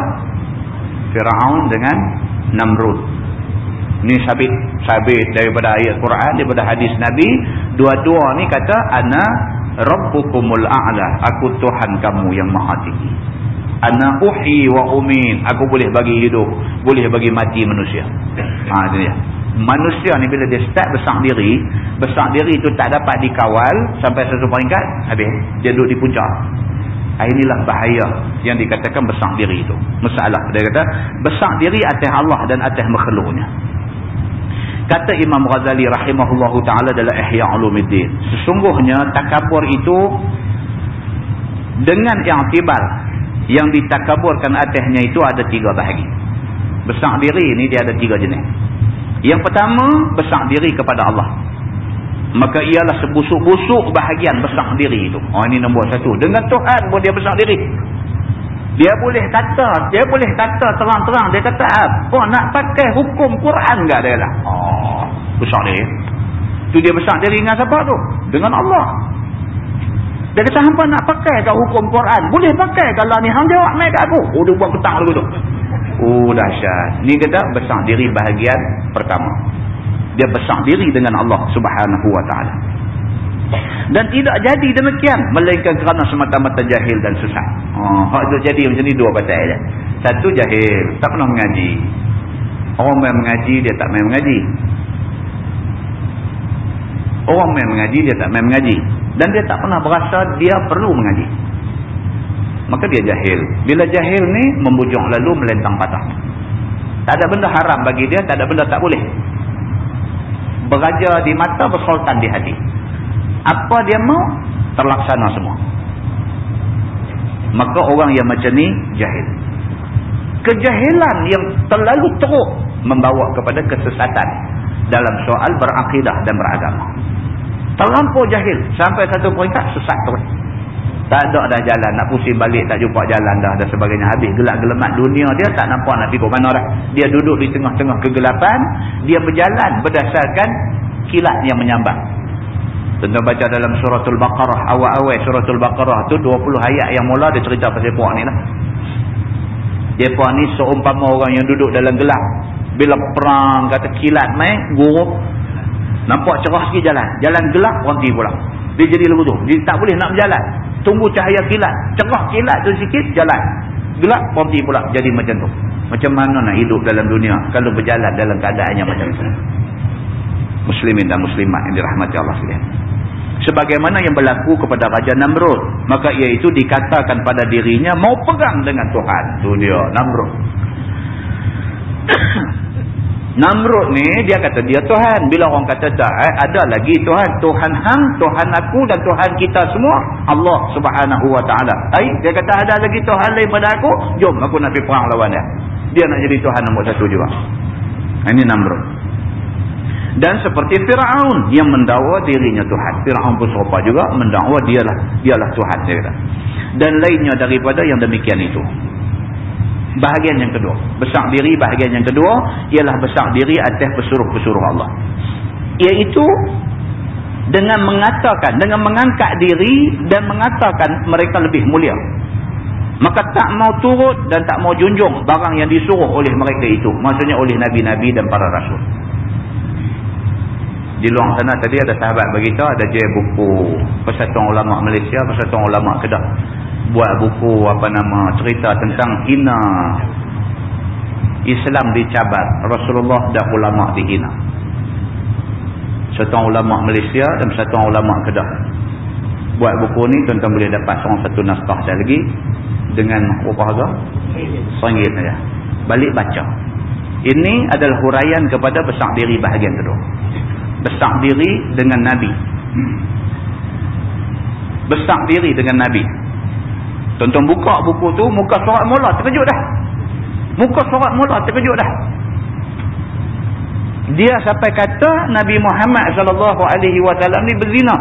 Fir'aun dengan Namrud. Ini sabit sabit daripada ayat Quran daripada hadis Nabi, dua-dua ni kata ana rabbukumul a'la, aku Tuhan kamu yang maha tinggi. Ana uhyi wa umin, aku boleh bagi hidup, boleh bagi mati manusia. Ha dia. Manusia ni bila dia start besar diri, besar diri itu tak dapat dikawal sampai satu peringkat, habis dia duduk di puncak. Ah, inilah bahaya yang dikatakan besar diri itu. Masalah. Dia kata, besar diri atas Allah dan atas makhluknya. Kata Imam Ghazali rahimahullahu ta'ala dalam Ihya Ulumiddin. Sesungguhnya takabur itu dengan yang tibar yang ditakaburkan atasnya itu ada tiga bahagi. Besar diri ini dia ada tiga jenis. Yang pertama, besar diri kepada Allah maka ialah sebusuk-busuk bahagian besar diri itu. Oh ini nombor satu. Dengan Tuhan pun dia besar diri. Dia boleh kata, dia boleh kata terang-terang. Dia kata apa nak pakai hukum Quran enggak dia lah. Oh, besar diri. Itu dia besar diri dengan siapa tu? Dengan Allah. Dia kata hampa nak pakai ke hukum Quran. Boleh pakai kalau ni hang jawab mai kat aku. Oh dia buat petang dulu tu. Oh dahsyat. Ni kata besar diri bahagian pertama dia besar diri dengan Allah subhanahu wa ta'ala. Dan tidak jadi demikian melainkan kerana semata-mata jahil dan susah. Oh, itu jadi macam ni dua pasal je satu jahil. Tak pernah mengaji. Orang yang mengaji dia tak main mengaji. Orang yang mengaji dia tak main mengaji. Dan dia tak pernah berasa dia perlu mengaji. Maka dia jahil. Bila jahil ni membujuk lalu melentang patah. Tak ada benda haram bagi dia tak ada benda tak boleh beraja di mata bersultan di hati. Apa dia mau? Terlaksana semua. Maka orang yang macam ni jahil. Kejahilan yang terlalu teruk membawa kepada kesesatan dalam soal berakidah dan beragama. Terlampau jahil. Sampai satu peringkat sesat terus tak ada dah jalan. Nak pusing balik tak jumpa jalan dah dan sebagainya. Habis gelap gelemat dunia dia tak nampak nak pergi mana dah dia duduk di tengah-tengah kegelapan. Dia berjalan berdasarkan kilat yang menyambar. Tentu baca dalam suratul baqarah awal-awal suratul baqarah tu 20 ayat yang mula dia cerita pasal puak ni lah. Dia puak ni seumpama orang yang duduk dalam gelap. Bila perang kata kilat main guruk. Nampak cerah sikit jalan. Jalan gelap berhenti pula dia jadi lagu tu. Dia tak boleh nak berjalan. Tunggu cahaya kilat. Cerah kilat tu sikit jalan. Gelap berhenti pula. Jadi macam tu. Macam mana nak hidup dalam dunia kalau berjalan dalam keadaannya macam tu? Muslimin dan muslimat yang dirahmati Allah sekalian. Sebagaimana yang berlaku kepada Raja Namrud maka iaitu dikatakan pada dirinya mau pegang dengan Tuhan tu dia Namrud Namrud ni dia kata dia Tuhan. Bila orang kata tak, eh, ada lagi Tuhan. Tuhan hang, Tuhan aku dan Tuhan kita semua. Allah subhanahu wa ta'ala. Eh, dia kata ada lagi Tuhan lain pada aku. Jom aku nak pergi perang lawan dia. Dia nak jadi Tuhan nombor satu juga. Ini Namrud. Dan seperti Fir'aun yang mendakwa dirinya Tuhan. Fir'aun pun serupa juga mendakwa dialah, dialah Tuhan. Dia kata. Dan lainnya daripada yang demikian itu. Bahagian yang kedua. Besar diri bahagian yang kedua ialah besar diri atas pesuruh-pesuruh Allah. Iaitu dengan mengatakan dengan mengangkat diri dan mengatakan mereka lebih mulia. Maka tak mau turut dan tak mau junjung barang yang disuruh oleh mereka itu. Maksudnya oleh nabi-nabi dan para rasul. Di luar sana tadi ada sahabat beritahu ada je buku Persatuan Ulama Malaysia Persatuan Ulama Kedah buat buku apa nama cerita tentang hina. Islam dicabat Rasulullah dan ulama dihina. Persatuan Ulama Malaysia dan Persatuan Ulama Kedah. Buat buku ni tuan-tuan boleh dapat seorang satu naskah saya lagi. Dengan berapa harga? RM1 saja balik baca. Ini adalah huraian kepada besar diri bahagian kedua. Besar diri dengan Nabi. Besar diri dengan Nabi tuan-tuan buka buku tu muka surat mula terkejut dah muka surat mula terkejut dah dia sampai kata Nabi Muhammad sallallahu alaihi wasallam ni berzina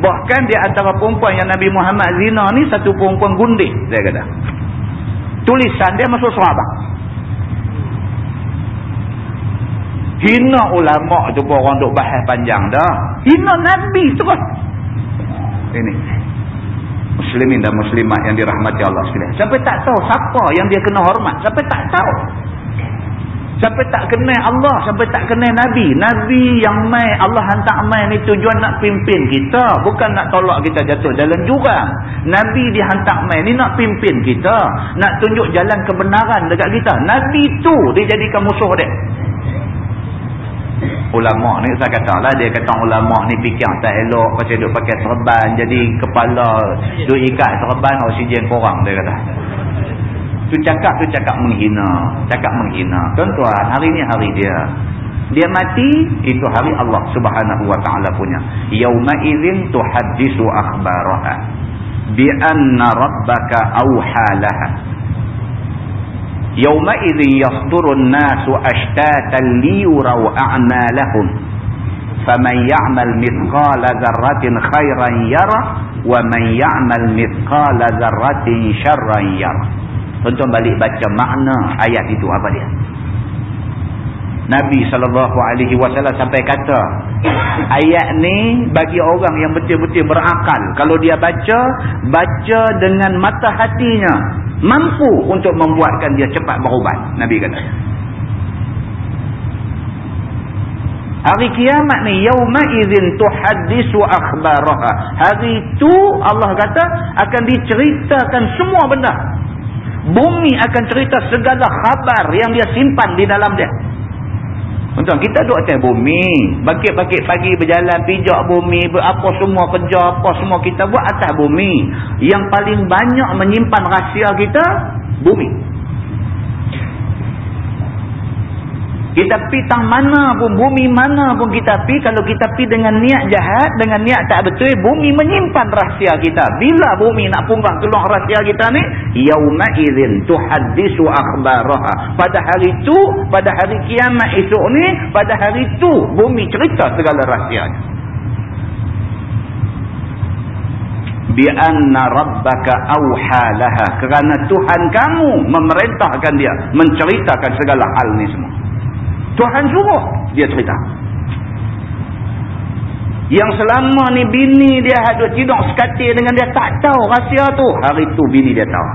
bahkan di antara perempuan yang Nabi Muhammad zina ni satu perempuan gundik dia kata tulisan dia masuk surat bang Hina ulama tu pun orang duk bahas panjang dah. Hina Nabi terus. Ini. Muslimin dan muslimat yang dirahmati Allah sekalian. Sampai tak tahu siapa yang dia kena hormat. Sampai tak tahu. Sampai tak kenal Allah. Sampai tak kenal Nabi. Nabi yang mai Allah hantar mai ni tujuan nak pimpin kita. Bukan nak tolak kita jatuh jalan jurang. Nabi dihantar mai ni nak pimpin kita. Nak tunjuk jalan kebenaran dekat kita. Nabi tu dijadikan musuh dia ulama ni saya kata lah dia kata ulama ni fikir tak elok pasal duk pakai serban jadi kepala duk ikat serban oksigen kurang dia kata. Tu cakap tu cakap menghina cakap menghina. Tuan-tuan hari ni hari dia. Dia mati itu hari Allah subhanahu wa ta'ala punya. Yauma idzin tuhaddisu akhbaraha. Bi anna rabbaka awhalaha يومئذ يصدر الناس أشتاتا ليروا أعمالهم فمن يعمل مثقال ذرة خيرا يرى ومن يعمل مثقال ذرة شرا يرى Tuan-tuan balik baca makna ayat itu apa dia? Nabi SAW sampai kata ayat ni bagi orang yang betul-betul berakal kalau dia baca baca dengan mata hatinya mampu untuk membuatkan dia cepat berubat Nabi kata. Hari kiamat ni yauma idzin tuhaddisu akhbaraha. Hari itu Allah kata akan diceritakan semua benda. Bumi akan cerita segala khabar yang dia simpan di dalam dia Tuan kita duduk atas bumi. Bakit-bakit pagi berjalan, pijak bumi, apa semua kerja, apa semua kita buat atas bumi. Yang paling banyak menyimpan rahsia kita, bumi. Kita pergi tang mana pun, bumi mana pun kita pergi. Kalau kita pergi dengan niat jahat, dengan niat tak betul, bumi menyimpan rahsia kita. Bila bumi nak punggah keluar rahsia kita ni? Yawma izin tuhaddisu akhbaraha. Pada hari itu, pada hari kiamat esok ni, pada hari itu, bumi cerita segala rahsia. Bi'anna rabbaka awhalaha. Kerana Tuhan kamu memerintahkan dia, menceritakan segala hal ni semua. Tuhan suruh dia cerita. Yang selama ni bini dia ada tidur sekatir dengan dia tak tahu rahsia tu hari tu bini dia tahu.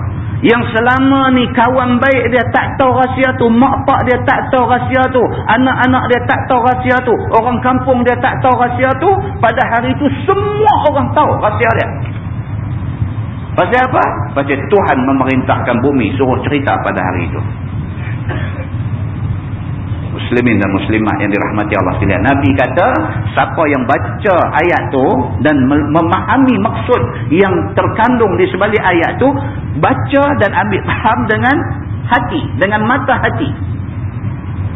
Yang selama ni kawan baik dia tak tahu rahsia tu mak pak dia tak tahu rahsia tu anak-anak dia tak tahu rahsia tu orang kampung dia tak tahu rahsia tu pada hari tu semua orang tahu rahsia dia. Pasal apa? pasal Tuhan memerintahkan bumi suruh cerita pada hari itu muslimin dan muslimat yang dirahmati Allah sekalian. Nabi kata, siapa yang baca ayat tu dan memahami maksud yang terkandung di sebalik ayat tu, baca dan ambil faham dengan hati, dengan mata hati.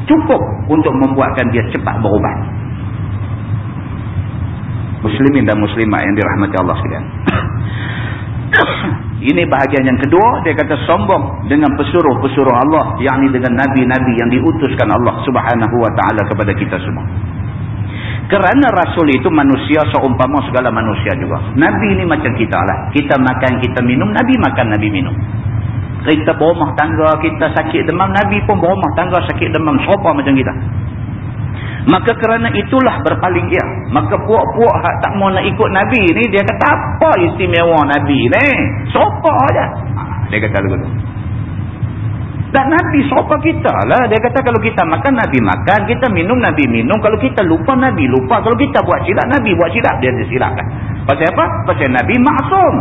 Cukup untuk membuatkan dia cepat berubah. Muslimin dan muslimat yang dirahmati Allah sekalian. Ini bahagian yang kedua, dia kata sombong dengan pesuruh-pesuruh Allah, yakni dengan nabi-nabi yang diutuskan Allah Subhanahu wa taala kepada kita semua. Kerana rasul itu manusia seumpama segala manusia juga. Nabi ini macam kita lah. Kita makan, kita minum, nabi makan, nabi minum. Kita berumah tangga, kita sakit demam. Nabi pun berumah tangga sakit demam. Serupa macam kita. Maka kerana itulah berpaling ia. Maka puak-puak tak mau nak ikut Nabi ni, dia kata apa istimewa Nabi ni? Serupa aja. Ha, dia kata begitu. Dan Nabi serupa kita lah. Dia kata kalau kita makan, Nabi makan. Kita minum, Nabi minum. Kalau kita lupa, Nabi lupa. Kalau kita buat silap, Nabi buat silap. Dia disilapkan. Pasal apa? Pasal Nabi maksum.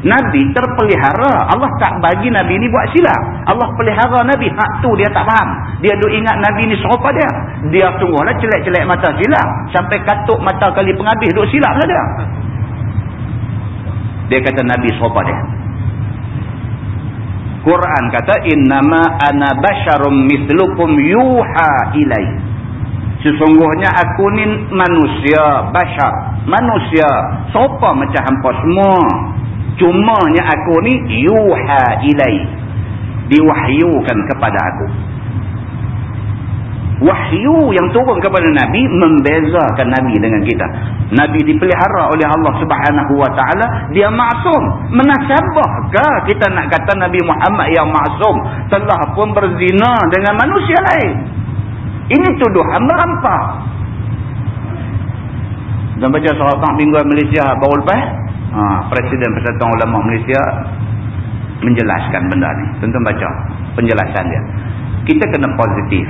Nabi terpelihara. Allah tak bagi Nabi ni buat silap. Allah pelihara Nabi. Hak tu dia tak faham. Dia duk ingat Nabi ni serupa dia. Dia tunggulah celek-celek mata silap. Sampai katuk mata kali penghabis duk silap lah dia. Dia kata Nabi serupa dia. Quran kata innama ana basyarum mislukum yuha ilai. Sesungguhnya aku ni manusia, basyar, manusia. Sopa macam hampa semua. Cumanya aku ni yuha ilai. Diwahyukan kepada aku. Wahyu yang turun kepada Nabi membezakan Nabi dengan kita. Nabi dipelihara oleh Allah subhanahu wa ta'ala. Dia maksum. Menasabahkah kita nak kata Nabi Muhammad yang maksum telah pun berzina dengan manusia lain? Ini tuduhan merampah. Dan baca surat minggu Malaysia baru lepas ha, Presiden Persatuan Ulama Malaysia menjelaskan benda ni. Tonton baca penjelasan dia. Kita kena positif.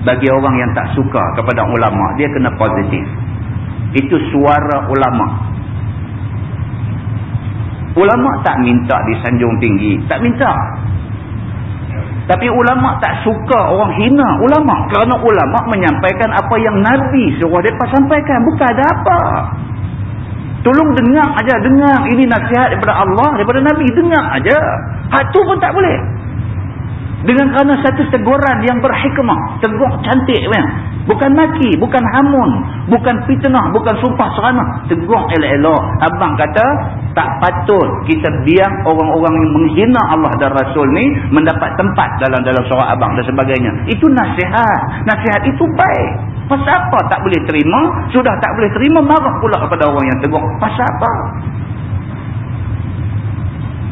Bagi orang yang tak suka kepada ulama, dia kena positif. Itu suara ulama. Ulama tak minta disanjung tinggi. Tak minta. Tapi ulama tak suka orang hina ulama. Kerana ulama menyampaikan apa yang Nabi suruh mereka sampaikan. Bukan ada apa. Tolong dengar aja, dengar. Ini nasihat daripada Allah, daripada Nabi. Dengar aja. Hak tu pun tak boleh. Dengan kerana satu teguran yang berhikmah. Tegur cantik kan. Bukan maki, bukan hamun, bukan fitnah, bukan sumpah serana. Tegur elok-elok. Abang kata, tak patut kita biar orang-orang yang menghina Allah dan Rasul ni mendapat tempat dalam dalam surah abang dan sebagainya. Itu nasihat. Nasihat itu baik. Pasal apa tak boleh terima? Sudah tak boleh terima, marah pula kepada orang yang tegur. Pasal apa?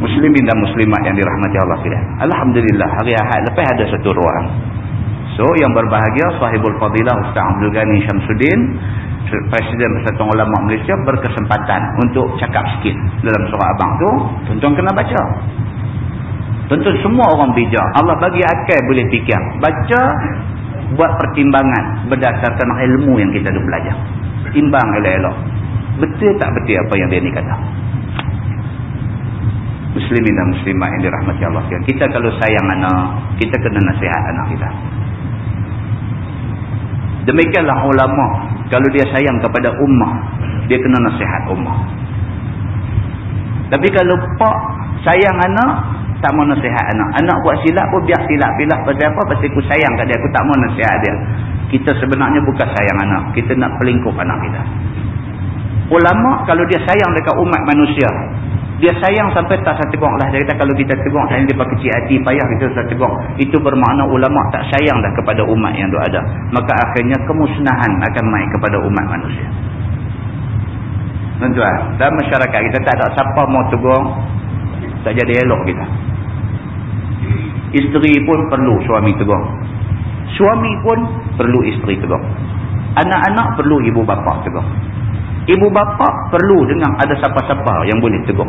Muslimin dan muslimat yang dirahmati Allah sekalian. Alhamdulillah hari Ahad lepas ada satu ruang. So yang berbahagia sahibul fadilah Ustaz Abdul Ghani Syamsuddin Presiden Persatuan Ulama Malaysia berkesempatan untuk cakap sikit dalam surah abang tu. Tuan-tuan kena baca. Tuan-tuan semua orang bijak. Allah bagi akal boleh fikir. Baca buat pertimbangan berdasarkan ilmu yang kita ada belajar. Timbang elok-elok. Betul tak betul apa yang dia ni kata? muslimin dan muslimat yang dirahmati Allah. Kita kalau sayang anak, kita kena nasihat anak kita. Demikianlah ulama, kalau dia sayang kepada ummah, dia kena nasihat ummah. Tapi kalau pak sayang anak, tak mau nasihat anak. Anak buat silap pun biar silap. Bila pasal apa? Pasal aku sayang kat dia, aku tak mau nasihat dia. Kita sebenarnya bukan sayang anak. Kita nak pelingkup anak kita. Ulama kalau dia sayang dekat umat manusia, dia sayang sampai tak saya tegur lah. Dia kata kalau kita tegur, saya dia kecil hati, payah kita saya tegur. Itu bermakna ulama tak sayang dah kepada umat yang ada. Maka akhirnya kemusnahan akan main kepada umat manusia. Tuan-tuan, dalam masyarakat kita tak ada siapa mau tegur, tak jadi elok kita. Isteri pun perlu suami tegur. Suami pun perlu isteri tegur. Anak-anak perlu ibu bapa tegur. Ibu bapa perlu dengan ada siapa-siapa yang boleh tegur.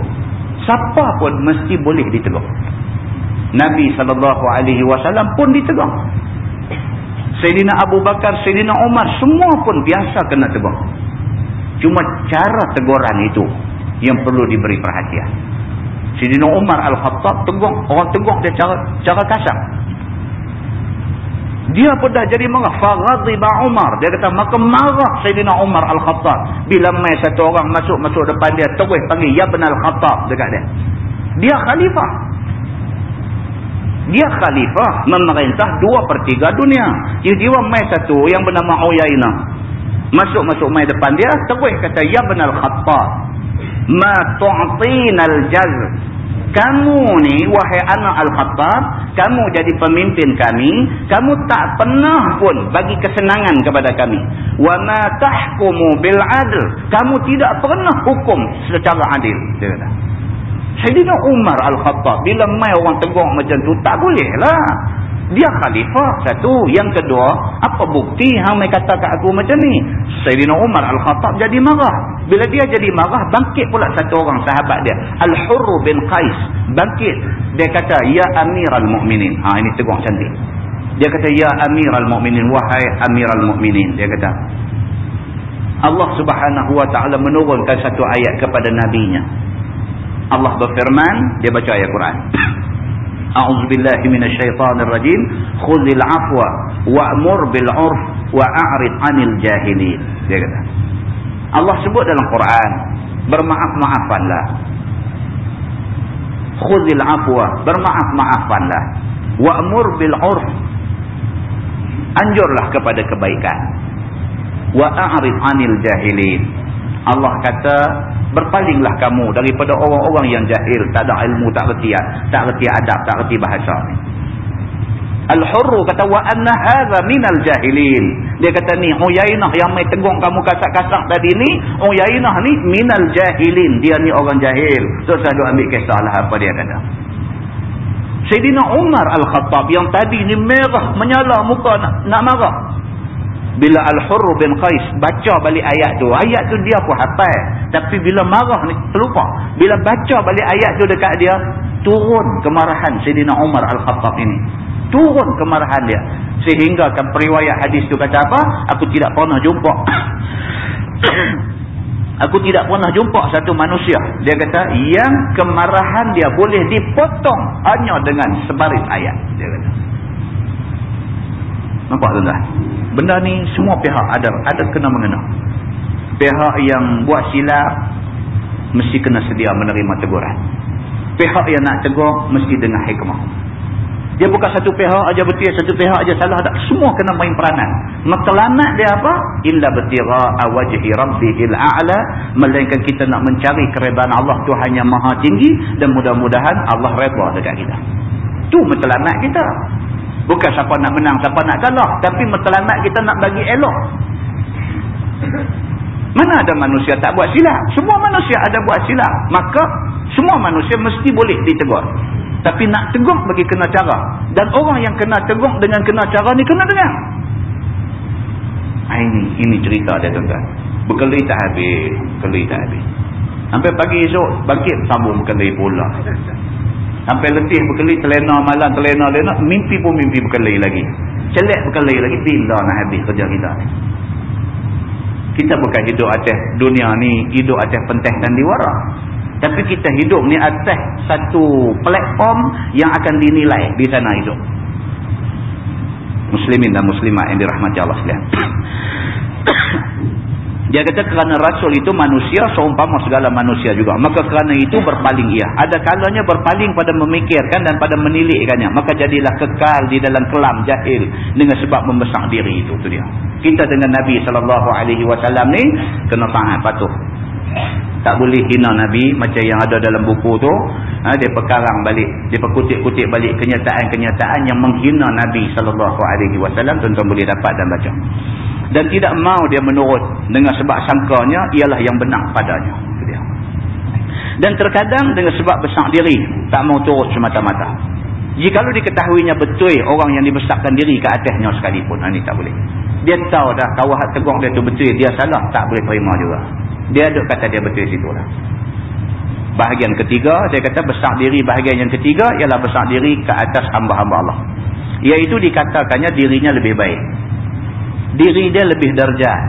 Siapa pun mesti boleh ditegur. Nabi SAW pun ditegur. Sayyidina Abu Bakar, Sayyidina Umar, semua pun biasa kena tegur. Cuma cara teguran itu yang perlu diberi perhatian. Sayyidina Umar Al-Khattab tegur, orang tegur dia cara cara kasar. Dia pun dah jadi marah. Faghadiba Umar. Dia kata, maka marah Sayyidina Umar Al-Khattab. Bila mai satu orang masuk-masuk depan dia, terus panggil, Ya benar Al-Khattab dekat dia. Dia khalifah. Dia khalifah memerintah dua per dunia. Tiba-tiba mai satu yang bernama Uyainah. Masuk-masuk mai depan dia, terus kata, Ya benar Al-Khattab. Ma tu'atinal jazr kamu ni wahai anak Al-Khattab kamu jadi pemimpin kami kamu tak pernah pun bagi kesenangan kepada kami. Wa ma tahkumu bil adl kamu tidak pernah hukum secara adil. Kata. Sayyidina Umar Al-Khattab bila mai orang tegur macam tu tak boleh lah. Dia khalifah satu. Yang kedua, apa bukti hang mai kata kat aku macam ni? Sayyidina Umar Al-Khattab jadi marah. Bila dia jadi marah, bangkit pula satu orang sahabat dia. Al-Hurru bin Qais. Bangkit. Dia kata, Ya Amiral Mu'minin. Ha, ini tegur cantik. Dia kata, Ya Amiral Mu'minin. Wahai Amiral Mu'minin. Dia kata, Allah subhanahu wa ta'ala menurunkan satu ayat kepada Nabi-Nya. Allah berfirman, dia baca ayat Quran. A'udzubillahi minasyaitanirrajim. Khudhil afwa wa'mur bil 'urf wa'rid 'anil jahilin. Dia kata. Allah sebut dalam Quran, bermaaf-maafanlah. Khudhil afwa, bermaaf-maafanlah. Wa'mur bil 'urf. Anjurlah kepada kebaikan. Wa'rid 'anil jahilin. Allah kata berpalinglah kamu daripada orang-orang yang jahil tak ada ilmu tak reti tak reti adab tak reti bahasa ni. Al-Hurru kata wa anna hadha minal jahilin. Dia kata ni Uyainah yang mai tegung kamu kasak-kasak tadi ni Uyainah ni minal jahilin. Dia ni orang jahil. So saya ambil kisah lah apa dia kata. Sayyidina Umar Al-Khattab yang tadi ni merah menyala muka nak, nak marah bila Al-Hurr bin Qais baca balik ayat tu ayat tu dia pun hafal tapi bila marah ni terlupa. Bila baca balik ayat tu dekat dia turun kemarahan Sayyidina Umar Al-Khattab ini. Turun kemarahan dia. Sehingga kan periwayat hadis tu kata apa? Aku tidak pernah jumpa aku tidak pernah jumpa satu manusia. Dia kata yang kemarahan dia boleh dipotong hanya dengan sebaris ayat. Dia kata nampak tuan-tuan? Benda ni semua pihak ada ada kena mengena. Pihak yang buat silap mesti kena sedia menerima teguran. Pihak yang nak tegur mesti dengan hikmah. Dia bukan satu pihak aja betul satu pihak aja salah tak. Semua kena main peranan. Matlamat dia apa? Illa batira wajhi rabbihil a'la. Melainkan kita nak mencari keredaan Allah. Tuhan yang maha tinggi. Dan mudah-mudahan Allah redha dekat kita. Tu matlamat kita Bukan siapa nak menang, siapa nak kalah. Tapi matlamat kita nak bagi elok. Mana ada manusia tak buat silap? Semua manusia ada buat silap. Maka semua manusia mesti boleh ditegur. Tapi nak tegur bagi kena cara. Dan orang yang kena tegur dengan kena cara ni kena dengar. Ah, ini ini cerita dia tuan-tuan. Berkelih tak habis. Berkelih tak habis. Sampai pagi esok bangkit sambung berkelih pula. Sampai letih berkelih, terlena malam, terlena, terlena. Mimpi pun mimpi berkelih lagi. Celek berkelih lagi. Bila nak habis kerja kita ni? Kita bukan hidup atas dunia ni, hidup atas penteh dan diwara. Tapi kita hidup ni atas satu platform yang akan dinilai di sana hidup. Muslimin dan muslimat yang dirahmati Allah sekalian. Dia kata kerana Rasul itu manusia seumpama segala manusia juga. Maka kerana itu berpaling ia. Ada kalanya berpaling pada memikirkan dan pada menilikkannya. Maka jadilah kekal di dalam kelam jahil dengan sebab membesar diri itu. itu dia. Kita dengan Nabi SAW ni kena taat patuh. Tak boleh hina Nabi macam yang ada dalam buku tu. Ha, dia pekarang balik. Dia perkutip-kutip balik kenyataan-kenyataan yang menghina Nabi SAW. Tuan-tuan boleh dapat dan baca dan tidak mau dia menurut dengan sebab sangkanya ialah yang benar padanya dan terkadang dengan sebab besar diri tak mau turut semata-mata jika diketahuinya betul orang yang dibesarkan diri ke atasnya sekalipun ini tak boleh dia tahu dah kawah tegur dia tu betul dia salah tak boleh terima juga dia ada kata dia betul situ lah. Bahagian ketiga dia kata besar diri bahagian yang ketiga ialah besar diri ke atas hamba-hamba Allah. Iaitu dikatakannya dirinya lebih baik. Diri dia lebih darjah.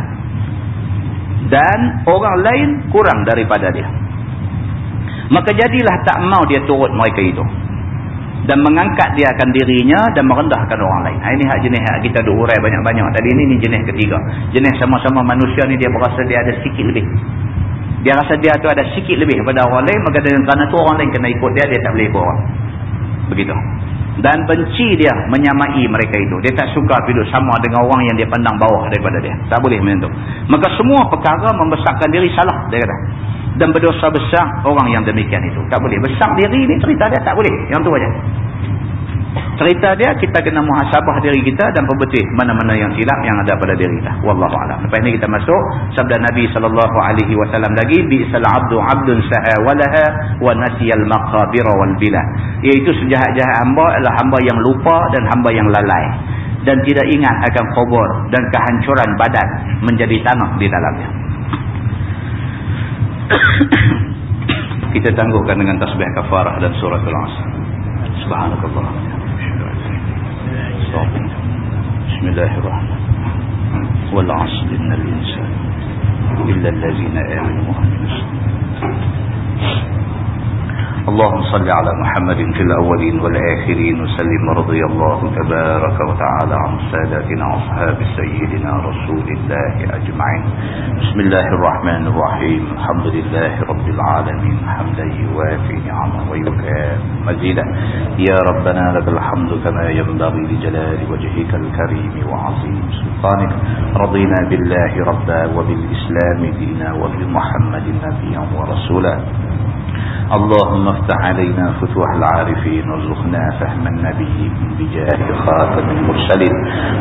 Dan orang lain kurang daripada dia. Maka jadilah tak mau dia turut mereka itu dan mengangkat dia akan dirinya dan merendahkan orang lain. Ini hak jenis hak kita duk urai banyak-banyak. Tadi ini, ini jenis ketiga. Jenis sama-sama manusia ni dia berasa dia ada sikit lebih. Dia rasa dia tu ada sikit lebih daripada orang lain maka dengan kerana tu orang lain kena ikut dia dia tak boleh ikut orang. Begitu dan benci dia menyamai mereka itu. Dia tak suka hidup sama dengan orang yang dia pandang bawah daripada dia. Tak boleh macam tu. Maka semua perkara membesarkan diri salah, dia kata. Dan berdosa besar orang yang demikian itu. Tak boleh. Besar diri ni cerita dia tak boleh. Yang tu aja. Cerita dia kita kena muhasabah diri kita dan perbetul mana-mana yang silap yang ada pada diri kita. Wallahu alam. Lepas ni kita masuk sabda nabi sallallahu alaihi wasallam lagi bi'sal abdu abdun sa'a walaha wa nasiyal maqabir wal bila. Iaitu sejahat-jahat hamba adalah hamba yang lupa dan hamba yang lalai. Dan tidak ingat akan kubur dan kehancuran badan menjadi tanah di dalamnya. Kita tangguhkan dengan tasbih kafarah dan سبحانك اللهم بسم الله الرحمن والعصر إن الإنسان إلا الذين آمنوا وعملوا الصالحات. اللهم صل على محمد في الأولين والآخرين وسلم رضي الله تبارك وتعالى عن ساداتنا أصحاب سيدنا رسول الله أجمعين. بسم الله الرحمن الرحيم. الحمد لله رب العالمين. حمدا يوافي نعمه ويكافئ مزيدا يا ربنا لك الحمد كما ينبغي لجلال وجهك الكريم وعظيم سلطانك. رضينا بالله ربا وبالإسلام دينا وبمحمد نبيا ورسولا. اللهم افتح علينا فتوح العارفين وارزقنا فهم النبي بجاه خاتم المرسلين.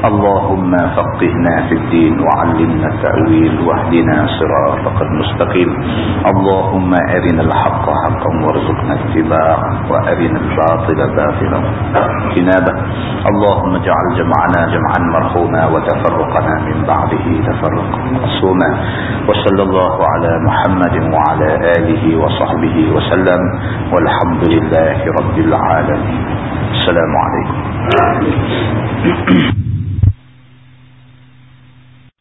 اللهم فقهنا في الدين وعلمنا التأويل واهدنا صراطك المستقيم. اللهم أرنا الحق حقا وارزقنا اتباعه وأرنا الباطل باطلا. اجتنابه اللهم اجعل جمعنا جمعا مرحوما وتفرقنا من بعده تفرقا. معصوما وصلى الله على محمد وعلى آله وصحبه وسلم والحمد لله رب العالمين. السلام عليكم.